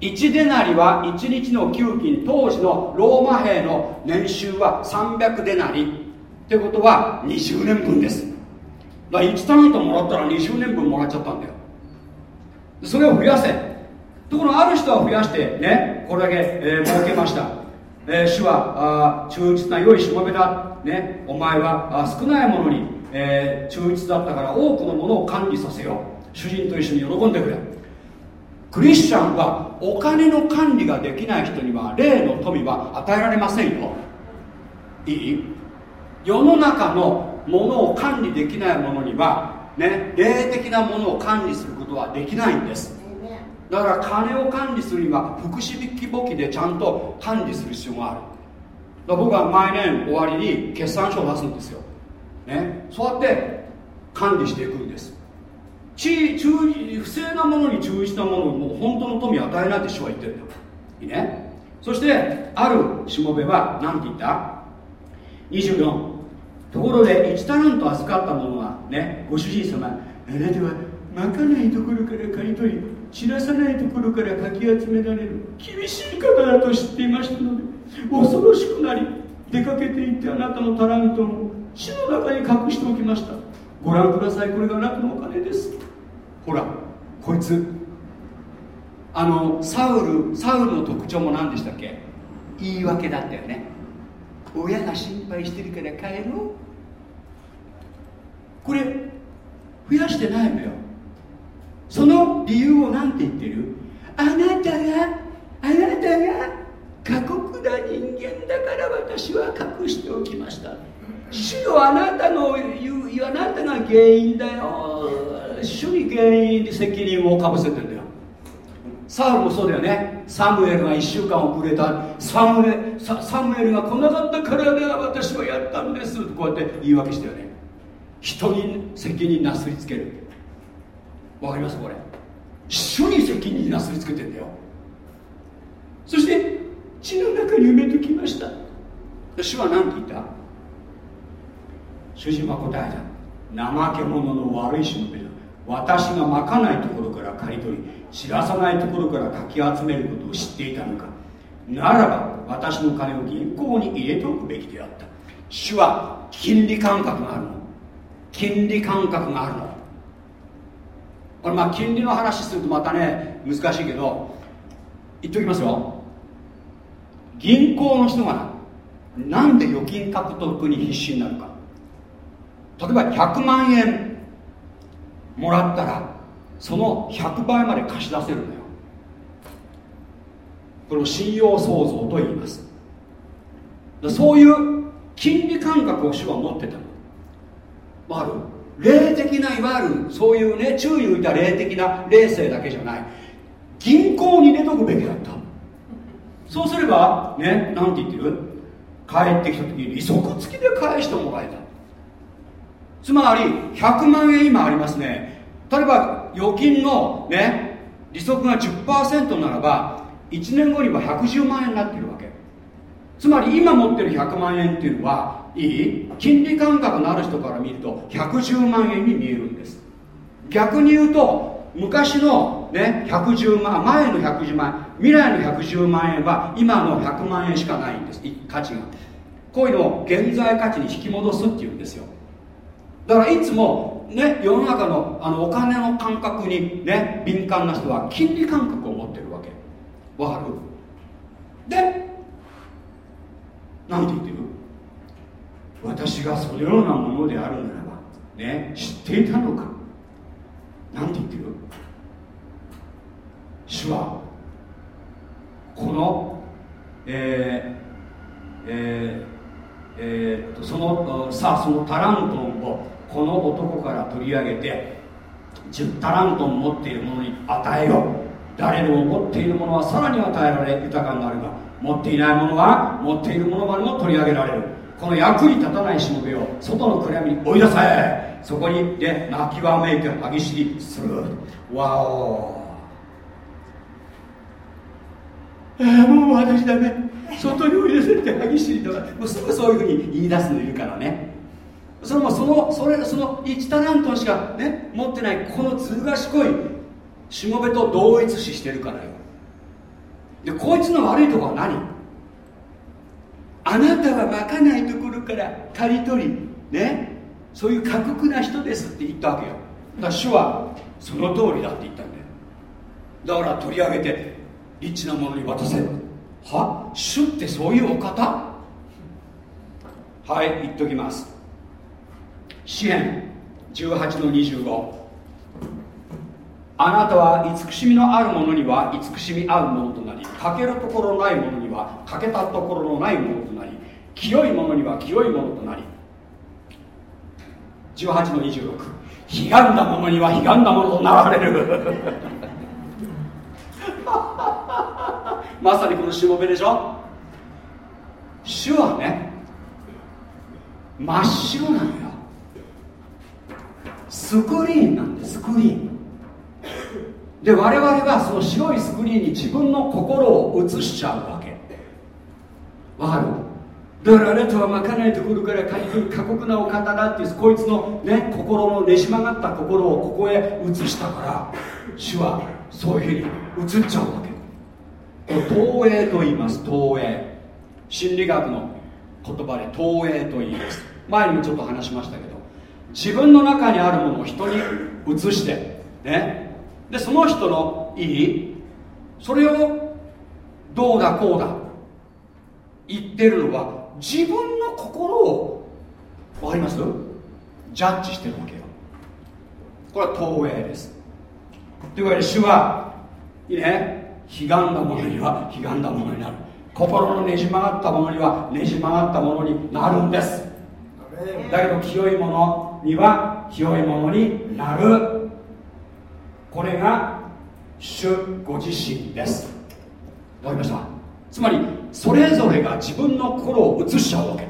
1デナリは1日の給金当時のローマ兵の年収は300デナリ。ってことは20年分です。だから1タラントもらったら20年分もらっちゃったんだよ。それを増やせ。ところある人は増やしてねこれだけ、えー、儲けました、えー主はあ忠実な良いしもべだ、ね、お前はあ少ないものに、えー忠実だったから多くのものを管理させよう。主人と一緒に喜んでくれ。クリスチャンはお金の管理ができない人には霊の富は与えられませんよ。いい？世の中のものを管理できないものにはね霊的なものを管理することはできないんです。だから金を管理するには福祉引き簿記でちゃんと管理する必要がある。だから僕は毎年終わりに決算書を出すんですよ、ね、そうやって管理していくんですち忠不正なものに忠実なものをもう本当の富を与えないって主は言ってるんだよ。いいね？そしてあるしもべは何て言った？24ところで1タラント預かったものはねご主人様あなたはまかないところから刈り取り散らさないところからかき集められる厳しい方だと知っていましたので恐ろしくなり出かけていってあなたのタラントを地の中に隠しておきました。ご覧ください。これがあなたのお金です。ほらこいつ。あのサウルサウルの特徴も何でしたっけ？言い訳だったよね。親が心配してるから帰ろう。これ増やしてないのよ。その理由を何て言ってる？あなたがあなたが過酷な人間だから私は隠しておきました。主よあなたの言うあなたが原因だよ。主に原因で責任をかぶせてんだよ。サウルもそうだよね。サムエルが1週間遅れた。サムエサムエルが来なかったからね私はやったんです。こうやって言い訳したよね。人に責任なすりつける。わかりますこれ。主に責任なすりつけてんだよ。そして血の中に埋めてきました。主は何て言った？主人は答えた。怠け者の悪いしもべだ。私がまかないところから刈り取り知らさないところからかき集めることを知っていたのか。ならば私の金を銀行に入れておくべきであった。主は金利感覚があるの。金利感覚があるの。これまあ金利の話するとまたね難しいけど言っときますよ。銀行の人がなんで預金獲得に必死になるか。例えば100万円もらったらその100倍まで貸し出せるのよ。これを信用創造と言います。そういう金利感覚を主は持ってたの。ある霊的ないわゆるそういうね注意をいた霊的な霊性だけじゃない。銀行に入れとくべきだった。そうすればねなんて言ってる？帰ってきた時に利息付きで返してもらえた。つまり100万円今ありますね。例えば預金のね利息が10%ならば1年後には110万円になってるわけ。つまり今持ってる100万円っていうのはいい？金利感覚のある人から見ると110万円に見えるんです。逆に言うと昔の、ね、110万前の110万円未来の110万円は今の100万円しかないんです。価値が。こういうのを現在価値に引き戻すっていうんですよ。だからいつもね世の中のあのお金の感覚にね敏感な人は金利感覚を持ってるわけ。わかる？で何て言ってる？私がそのようなものであるならばね知っていたのか。何て言ってる？主はこのえー、えー、えー、っとそのさあそのタラントンをこの男から取り上げて10タラントン持っている者に与えよう。誰でも持っているものはさらに与えられ豊かになるが持っていないものは持っているものまでも取り上げられる。この役に立たないしもべを外の暗闇に追い出せ。そこにで泣きわめいて歯ぎしりする。わお。ああもう私だね外に追い出せって歯ぎしりとかもうすぐそういうふうに言い出すのいるからね。それもそのそれその1タラントしかね持ってないこのずる賢いしもべと同一視してるからよ。でこいつの悪いとこは何？あなたはまかないところから刈り取りね？そういう過酷な人ですって言ったわけよ。だから主はその通りだって言ったんだよ。だから取り上げてリッチなものに渡せ。るは？主ってそういうお方？はい言っときます。支援。18の25あなたは慈しみのあるものには慈しみあるものとなり欠けるところないものには欠けたところのないものとなり清いものには清いものとなり。18の26悲願だものには悲願だものとなられる。まさにこのしもべでしょ？主はね真っ白なのよ。スクリーンなんでスクリーン。で我々はその白いスクリーンに自分の心を映しちゃうわけ。わかる？だからあなたはまかないところから過酷なお方だっていうこいつのね心のねじ曲がった心をここへ移したから主はそういうふうに移っちゃうわけ。投影と言います投影心理学の言葉で投影と言います。前にもちょっと話しましたけど。自分の中にあるものを人に移してね。でその人のいいそれをどうだこうだ言ってるのは自分の心を分かります？ジャッジしてるわけよ。これは投影です。というわけで主はいいね。悲願なものには悲願なものになる。心のねじ曲がったものにはねじ曲がったものになるんです。だけど清いものには清いものになる。これが主ご自身です。わかりました。つまりそれぞれが自分の心を映しちゃうわけ。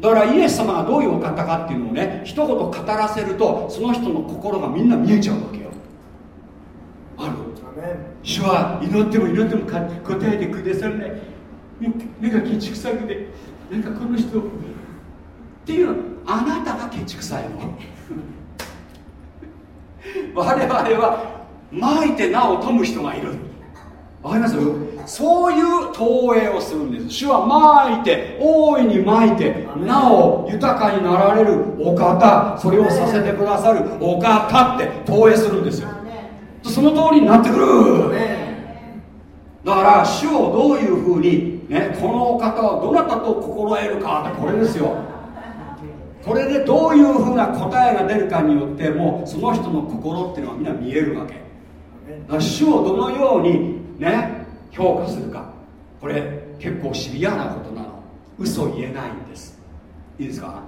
だからイエス様がどういうお方かっていうのをね一言語らせるとその人の心がみんな見えちゃうわけよ。ある。主は祈っても祈っても答えてくださらない。目がケチくさくてなんかこの人。っていうのあなたがケチくさいの？我々は巻いて名を富む人がいる。わかります？そういう投影をするんです。主はまいて大いにまいてなお豊かになられるお方それをさせてくださるお方って投影するんですよ。その通りになってくる。だから主をどういうふうに、ね、このお方はどなたと心得るかってこれですよこれでどういうふうな答えが出るかによってもうその人の心っていうのはみんな見えるわけ。だから主をどのようにね評価するか。これ結構シビアなことなの。嘘言えないんです。いいですか？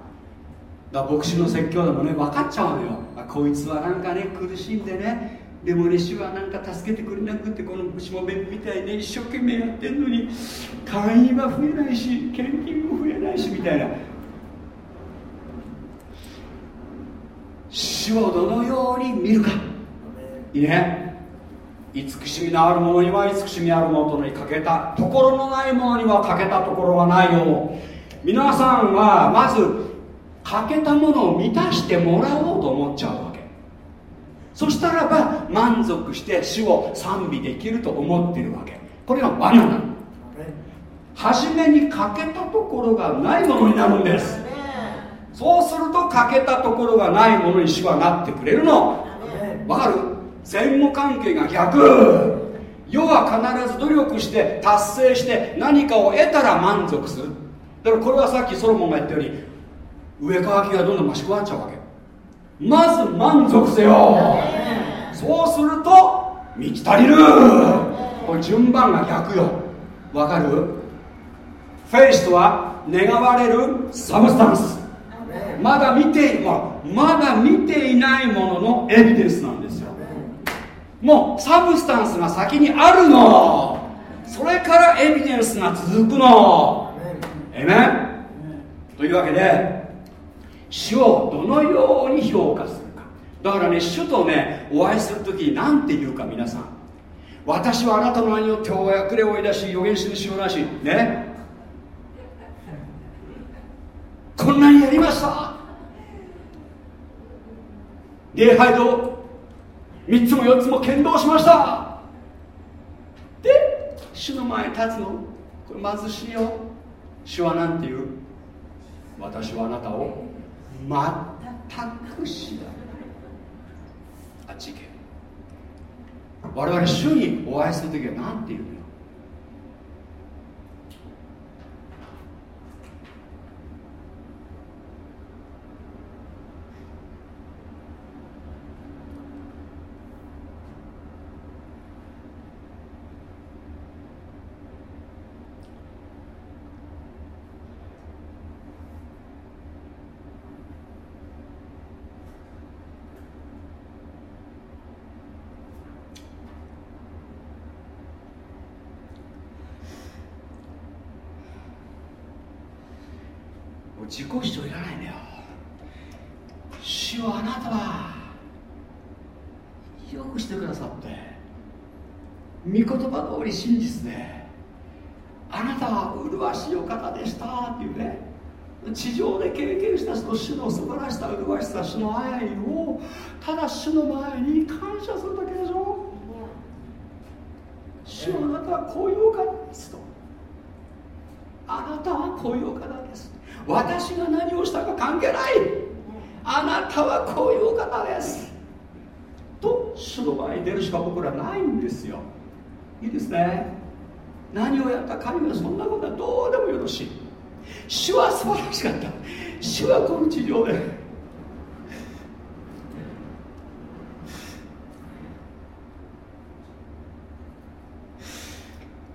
だから牧師の説教でもね分かっちゃうのよ。あこいつはなんかね苦しんでね。でもね主はなんか助けてくれなくてこのしもべみたいね一生懸命やってんのに会員は増えないし献金も増えないしみたいな主をどのように見るか。いいね。慈しみのあるものには慈しみあるものに欠けた。ところのないものには欠けたところがないよ。う皆さんはまず欠けたものを満たしてもらおうと思っちゃうわけ。そしたらば満足して主を賛美できると思っているわけ。これが罠なの。初めに欠けたところがないものになるんですそうすると欠けたところがないものに主はなってくれるの。わかる？前後関係が逆。世は必ず努力して達成して何かを得たら満足する。だからこれはさっきソロモンが言ったように上乾きがどんどん増し加わっちゃうわけ。まず満足せよ。そうすると満ち足りる。これ順番が逆よ。わかる？フェイスとは願われる substance まだ見て、まあ、まだ見ていないもののエビデンスなんですよ。もう substance が先にあるの。それからエビデンスが続くの。エイメンというわけで主をどのように評価するか。だからね主とねお会いする時に何て言うか皆さん。私はあなたの名によってお役れをいだし予言するしようなしね。こんなにやりました？礼拝堂3つも4つも剣道しました。で主の前に立つのこれ貧しいよ。主は何て言う？私はあなたを全く知らないあっち行け。我々主にお会いする時は何て言うのよ自己主張いらないんだよ。主はあなたはよくしてくださって御言葉通り真実であなたは麗しいお方でしたっていうね地上で経験したその主の素晴らしさ麗しさ主の愛をただ主の前に感謝するだけでしょ。主はあなたはこういうお方ですと。あなたはこういうお方です私が何をしたか関係ない。あなたはこういう方です。と主の前に出るしか僕らないんですよ。いいですね。何をやった神はそんなことはどうでもよろしい。主は素晴らしかった。主はこの地上で。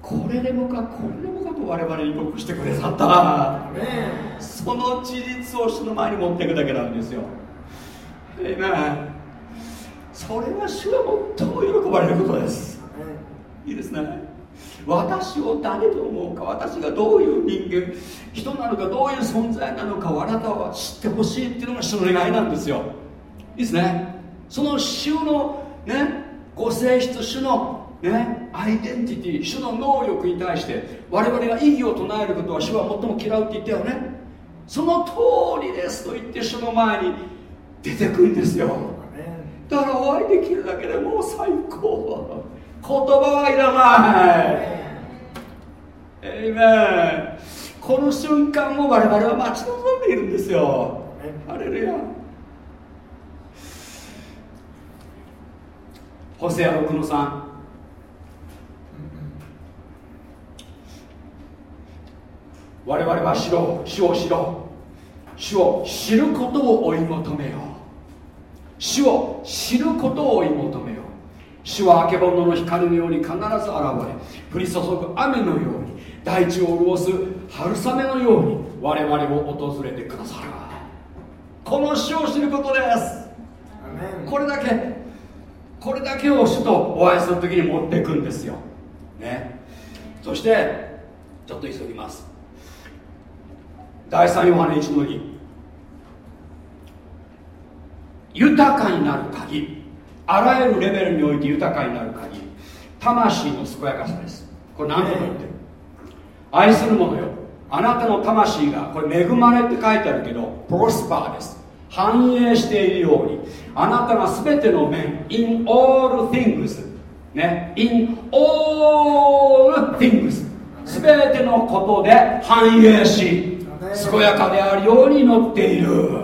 これでもかこれでもかと我々に告してくださった。その事実を主の前に持っていくだけなんですよ。えそれは主が最も喜ばれることです。い。いですね。私を誰と思うか私がどういう人間人なのかどういう存在なのかをあなたは知ってほしいっていうのが主の願いなんですよ。いいですね。その主のねご性質主のね、アイデンティティ主の能力に対して我々が異議を唱えることは主は最も嫌うって言ったよねその通りですと言って主の前に出てくるんですよ。だからお会いできるだけでもう最高。言葉はいらない。この瞬間を我々は待ち望んでいるんですよ。ハレルヤ。ホセア6の3我々は知ろう主を知ろう。主を知ることを追い求めよう。主を知ることを追い求めよう。主はあけぼのの光のように必ず現れ降り注ぐ雨のように大地を潤す春雨のように我々を訪れてくださる。この主を知ることです。これだけ。これだけを主とお会いする時に持っていくんですよ。ね。そしてちょっと急ぎます第3ヨハネ1の2豊かになる鍵。あらゆるレベルにおいて豊かになる鍵。魂の健やかさです。これ何度も言ってる。愛する者よ。あなたの魂がこれ恵まれって書いてあるけどプロスパーです。繁栄しているように。あなたが全ての面 in all things ね。in all things 全てのことで繁栄し健やかであるように乗っている。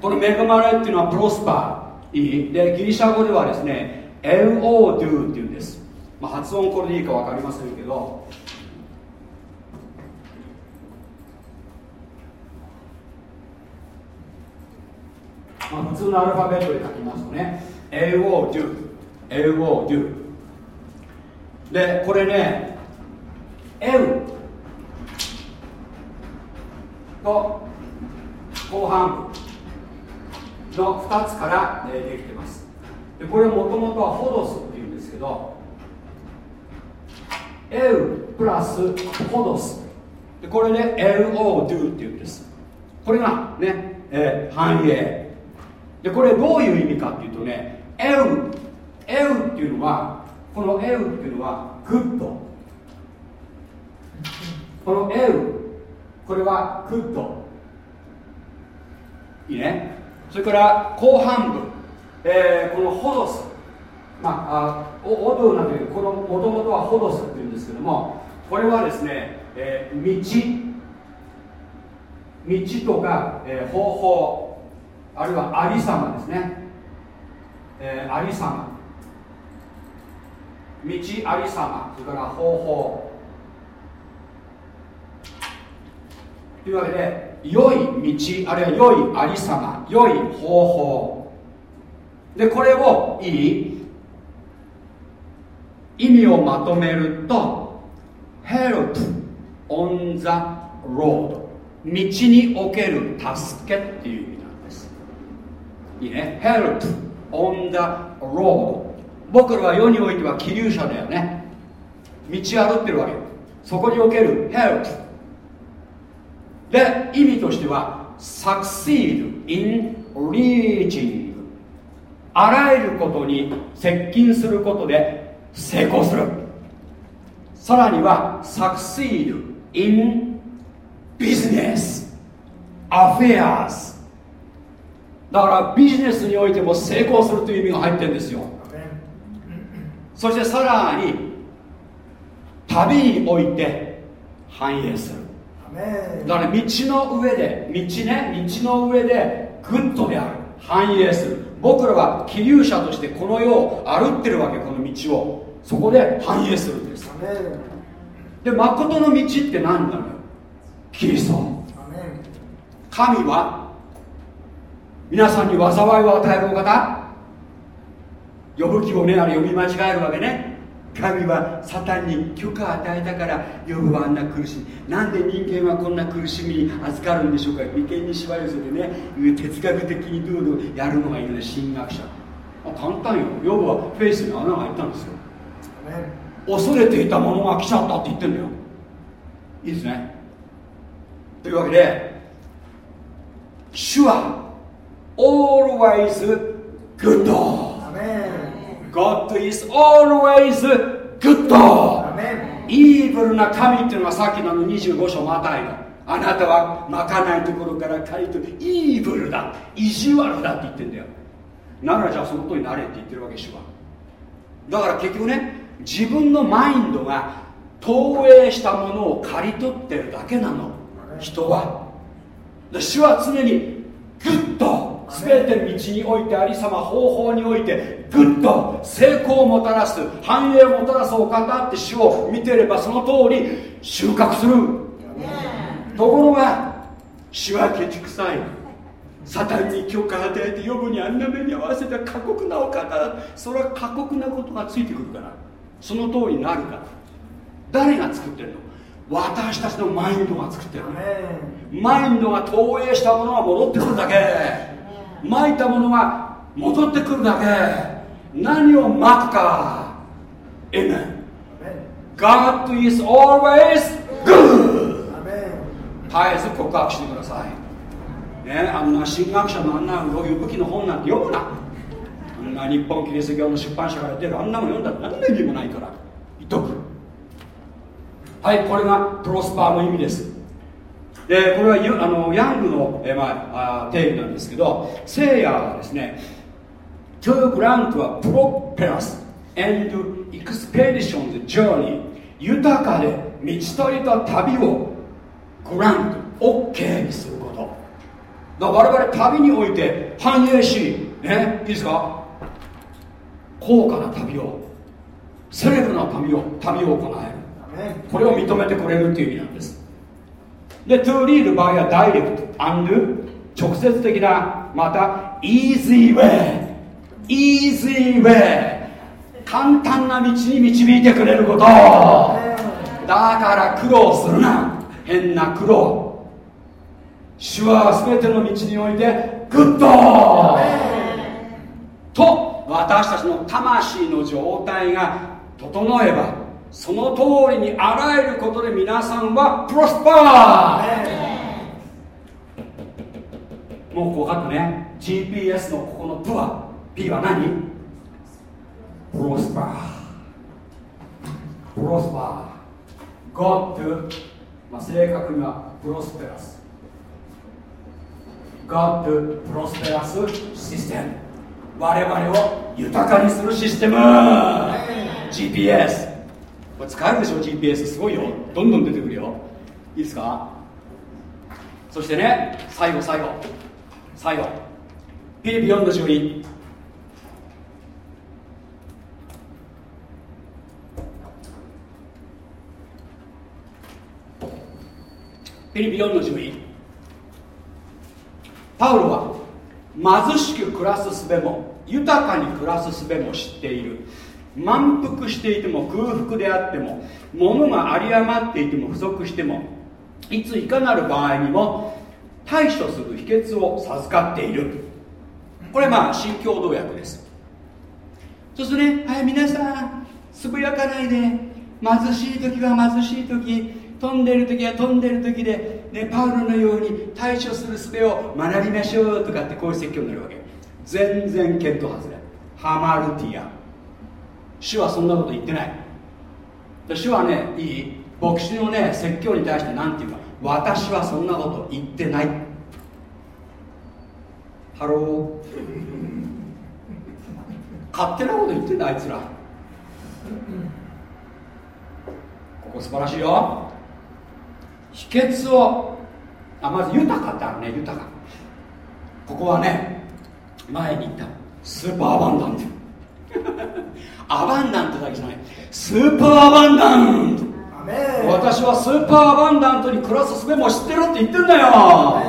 この恵まれっていうのはプロスパー。いい。でギリシャ語ではですね LO っていうんです、まあ、発音これでいいか分かりませんけど。まあ、普通のアルファベットで書きますとね LO do LO do でこれね L と後半部の2つから、できてます。でこれもともとはὁδόςっていうんですけどエウプラスホドス。でこれで εὐοδόω っていうんです。これがね、えー、繁栄。でこれどういう意味かっていうとねεὖ。εὖ っていうのはこのエウっていうのは good。この εὖ これは good。いいね。それから後半部、えー、このホドス。まああオドゥなんていうこのもともとはホドスっていうんですけどもこれはですね、えー、道。道とか、えー、方法。あるいはありさまですね、えー、ありさま。道ありさま。それから方法。というわけで良い道あるいは良いありさま良い方法。でこれをいい意味をまとめると Help on the road 道における助けっていう意味なんです。いいね。Help on the road 僕らは世においては気流者だよね。道歩ってるわけ。そこにおける Help で意味としては Succeed in reaching あらゆることに接近することで成功する。さらには Succeed in business affairs だからビジネスにおいても成功するという意味が入ってるんですよ。そしてさらに旅において繁栄する。だから道の上で道ね道の上で good である。繁栄する。僕らは寄留者としてこの世を歩ってるわけこの道を。そこで繁栄するんです。で誠の道って何なのよ？キリスト。神は皆さんに災いを与えるお方。呼ぶ気をねあれ読み間違えるわけね神はサタンに許可を与えたから呼ぶはあんな苦しみなんで人間はこんな苦しみに預かるんでしょうか。眉間にしわ寄せてね哲学的にどうどうやるのがいるね神学者。あ簡単よ。呼ぶはフェイスに穴が開いたんですよ。恐れていたものが来ちゃったって言ってんだよ。いいですね。というわけで主は always good God is always good. イーブルな神っていうのはさっきの25章またいの。あなたはまかないところから借りとイーブルだ。意地悪だって言ってんだよ。ならじゃあそのことになれって言ってるわけ主はだから結局ね自分のマインドが投影したものを刈り取ってるだけなの。人は。で主は常にグッと全ての道においてありさま方法においてグッと成功をもたらす繁栄をもたらすお方って主を見てればその通り収穫する。ところが主はケチくさい。サタンに許可与えて呼ぶにあんな目に合わせた過酷なお方それは過酷なことがついてくるから。その通りになるから。誰が作ってるの？私たちのマインドが作ってる。マインドが投影したものが戻ってくるだけまいたものが戻ってくるだけ。何をまくか Amen. God is always good. 絶えず告白してください。ねあんな神学者のあんなこういう武器の本なんて読むな。あんな日本キリスト教の出版社から出るあんなも読んだら何の意味もないから。言っとく。はいこれがプロスパーの意味です。でこれはあのヤングの、えまあ、定義なんですけど聖夜はですね To grant a prosperous and expedition journey 豊かで満ち足りた旅をグラント OK にすること。だから我々旅において繁栄しねいいですか？高価な旅をセレブな旅を旅を行える。これを認めてくれるっていう意味なんですで to lead by a direct and 直接的なまた easy way easy way 簡単な道に導いてくれること。だから苦労するな。変な苦労。主は全ての道において good。と私たちの魂の状態が整えばその通りにあらゆることで皆さんはプロスパー。もうこうかったね。GPS のここのプは P は何？プロスパー。プロスパー。God まあ、正確にはプロスペラス。God プロスペラスシステム。我々を豊かにするシステム。GPS これ使えるでしょ GPS すごいよどんどん出てくるよいいですかそしてね最後最後最後ピリピ4の順位ピリピ4の順位パウロは貧しく暮らすすべも豊かに暮らすすべも知っている満腹していても空腹であっても物が有り余っていても不足してもいついかなる場合にも対処する秘訣を授かっている。これまあ新共同訳です。そうするとねはい皆さんつぶやかないで。貧しい時は貧しい時。飛んでる時は飛んでる時で、ね、パウロのように対処する術を学びましょうとかってこういう説教になるわけ。全然見当外れ。ハマルティア。主はそんなこと言ってない。主はねいい牧師のね説教に対して何て言うか私はそんなこと言ってない。 Hello。勝手なこと言ってんだあいつら。ここ素晴らしいよ。秘訣をあまず豊かってあるね豊か。ここはね前に言った。スーパーアバンダント アバンダントだけじゃない。スーパーアバンダント。私はスーパーアバンダントに暮らす術も知ってるって言ってんだよ。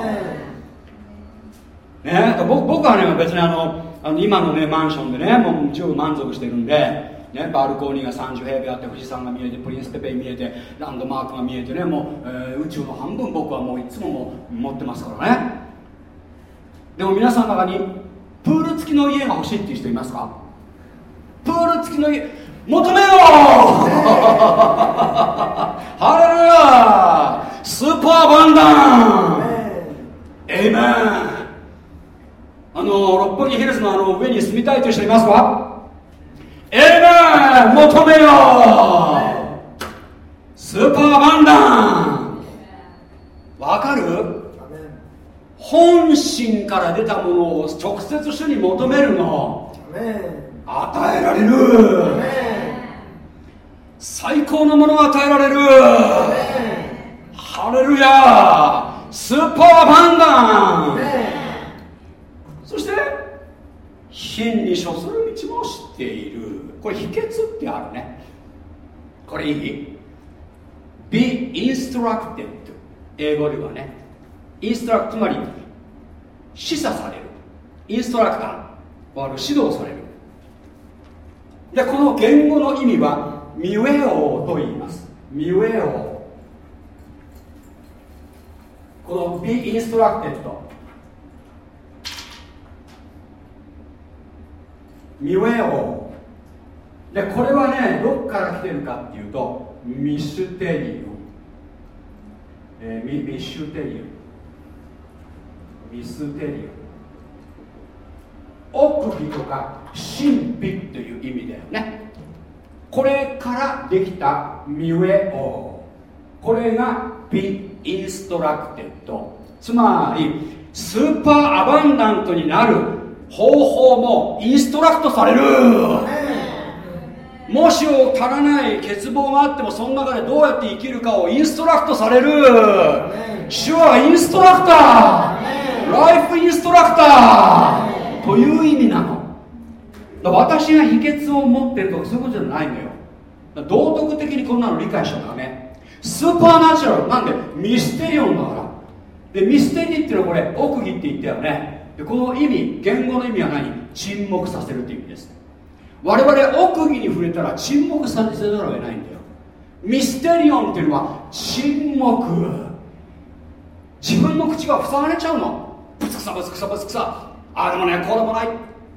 ね僕はね別にあのあの今のねマンションでねもう十分満足してるんでね、バルコニーが30平米あって富士山が見えてプリンスペペ見えてランドマークが見えてねもう、えー、宇宙の半分僕はもういつももう持ってますからね。でも皆さんの中にプール付きの家が欲しいっていう人いますか？プール付きの家求めよう！ハレルヤスーパーバンダン！エイメン！あの六本木ヒルズのあの上に住みたいという人いますか？エイメン！求めよう！スーパーバンダン！わかる？本心から出たものを直接主に求めるの。与えられる。最高のものが与えられる。ハレルヤ。スーパーバンダ。ンそして真に処する道も知っている。これ秘訣ってあるね。これいい ?be instructed 英語ではね。インストラクトつまり示唆される。インストラクター指導される。でこの言語の意味はミウェオと言います。ミウェオ。この be instructed ミウェオ。でこれはねどっから来てるかっていうとミステリオ、えー、ミミシュテリオ。ミステリオ。奥義とか神秘という意味だよね。これからできたミウェオこれが be instructed。つまり super abundant になる方法も instruct される。もしを足らない欠乏があってもその中でどうやって生きるかを instruct される。主はインストラクター。ライフインストラクターという意味なの。私が秘訣を持ってるとかそういうことじゃないのよ。道徳的にこんなの理解しちゃダメ。スーパーナチュラルなんでミステリオンだから。でミステリーっていうのはこれ奥義って言ったよね。でこの意味言語の意味は何？沈黙させるっていう意味です。我々奥義に触れたら沈黙させざるを得ないんだよ。ミステリオンっていうのは沈黙。自分の口が塞がれちゃうの。ブツクサブツクサブツクサ。ああでもねこうでもない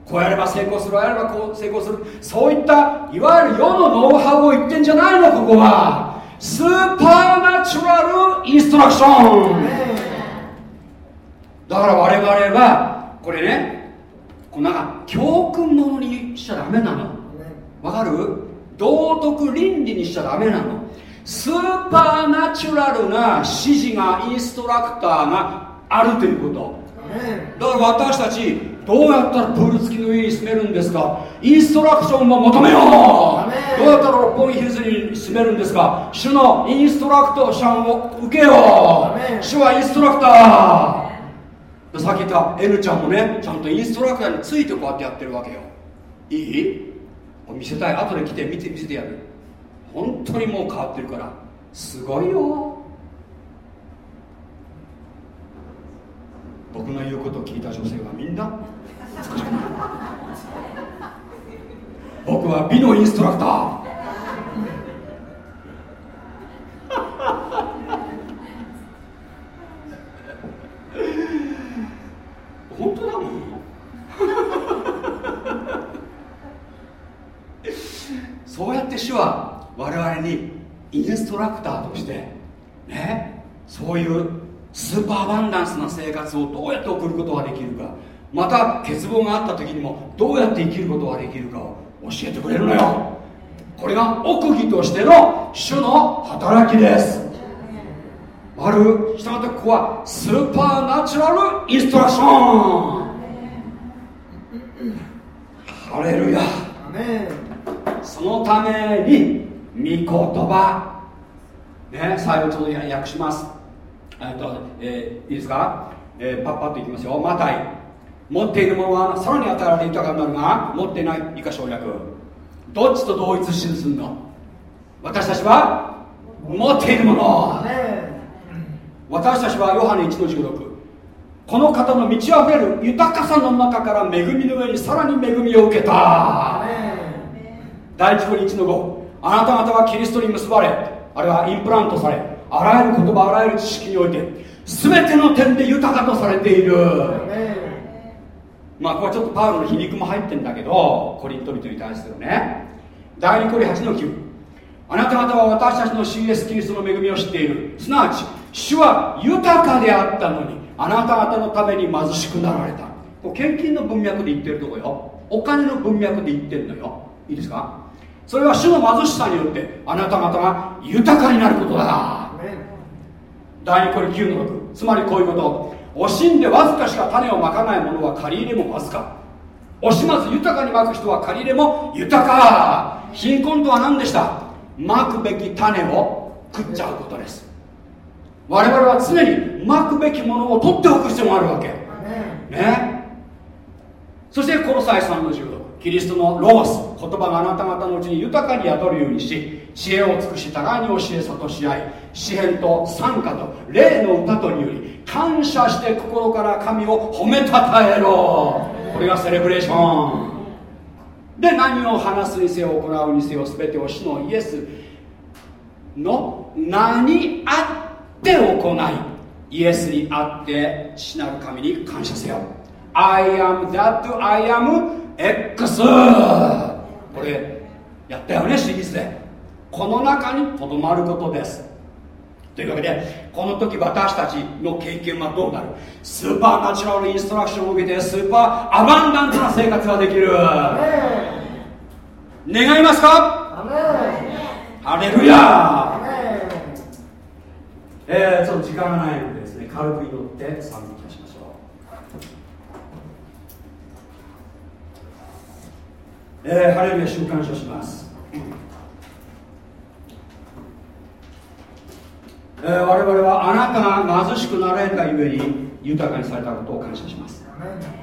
こうやれば成功するああやればこう成功する。そういったいわゆる世のノウハウを言ってんじゃないのここは。スーパーナチュラルインストラクション。だから我々はこれねこうなんか教訓ものにしちゃダメなの。わかる？道徳倫理にしちゃダメなの。スーパーナチュラルな指示がインストラクターがあるということ。だから私たちどうやったらプール付きの家に住めるんですか？インストラクションを求めよう！どうやったら六本木ヒルズに住めるんですか？主のインストラクトシャンを受けよう！主はインストラクター！さっき言った N ちゃんもねちゃんとインストラクターについてこうやってやってるわけよ。いい？見せたい後で来て見て見せてやる。本当にもう変わってるから。すごいよ僕の言うことを聞いた女性はみんな 僕は美のインストラクター。本当だもんそうやって主は我々にインストラクターとしてねそういうスーパーバンダンスな生活をどうやって送ることができるか。また欠乏があった時にもどうやって生きることができるかを教えてくれるのよ。これが奥義としての主の働きです。あるしたがってここはスーパーナチュラルインストラクション。ハレルヤ。そのために御言葉。ね最後ちょっと訳します。えっと、えー、いいですか、えー、パッパッといきますよ。マタイ。持っているものはさらに与えられ豊かになるが持っていない以下省略。どっちと同一視するの？私たちは持っているもの。私たちはヨハネ1の16この方の満ち溢れる豊かさの中から恵みの上にさらに恵みを受けた。第一部1の5あなた方はキリストに結ばれあるいはインプラントされあらゆる言葉あらゆる知識において全ての点で豊かとされている。まあこれはちょっとパウロの皮肉も入ってんだけどコリント人に対するね。第2コリ8の9あなた方は私たちの CS キリストの恵みを知っている。すなわち主は豊かであったのにあなた方のために貧しくなられた。これ献金の文脈で言ってるとこよ。お金の文脈で言ってるのよ。いいですか？それは主の貧しさによってあなた方が豊かになることだ第2コリ9の6つまりこういうこと。惜しんでわずかしか種をまかない者は借り入れもわずか。惜しまず豊かにまく人は借り入れも豊か。貧困とは何でした？まくべき種を食っちゃうことです。我々は常にまくべきものを取っておく必要があるわけ。ね。そしてコロサイ3の16キリストのロゴス言葉があなた方のうちに豊かに宿るようにし知恵を尽くし互いに教え諭し合い詩篇と賛歌と霊の歌とにより感謝して心から神を褒めたたえろ。これがセレブレーション。で何を話すにせよ行うにせよ全てを主のイエスの名にあって行いイエスにあって父なる神に感謝せよ。I am that I am X! これやったよねシリーズで。この中にとどまることです。というわけでこの時私たちの経験はどうなる？スーパーナチュラルインストラクションを受けてスーパーアバンダントな生活ができる。願いますか？ハレルヤえー、ちょっと時間がないのでですね軽く祈って賛美いたしましょうえー、ハレルヤ週感謝します。えー、我々はあなたが貧しくなられたゆえに豊かにされたことを感謝します。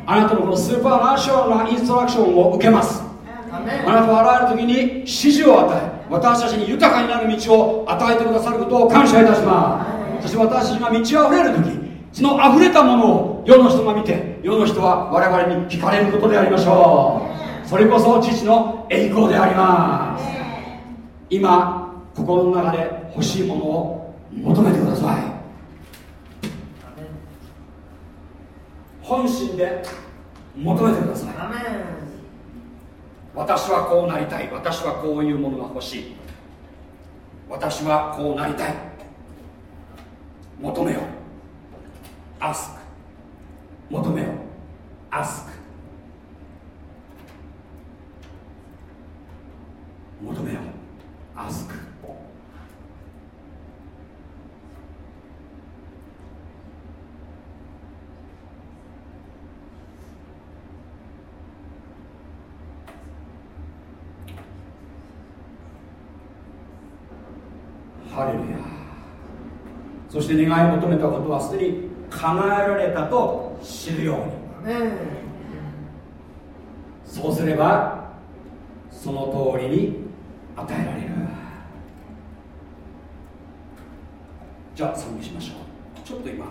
あなたのこのスーパーナショナルなインストラクションを受けます。あなたはあらゆる時に指示を与え私たちに豊かになる道を与えてくださることを感謝いたします。そして私たちが満ち溢れる時その溢れたものを世の人が見て世の人は我々に聞かれることでありましょうそれこそ父の栄光であります。今心の中で欲しいものを求めてください。本心で求めてください。私はこうなりたい。私はこういうものが欲しい。私はこうなりたい。求めよアスク。求めよアスク求めよアスクハレルヤそして願い求めたことはすでに叶えられたと知るようにそうすればその通りに与えられる。じゃあ賛美しましょう。ちょっと今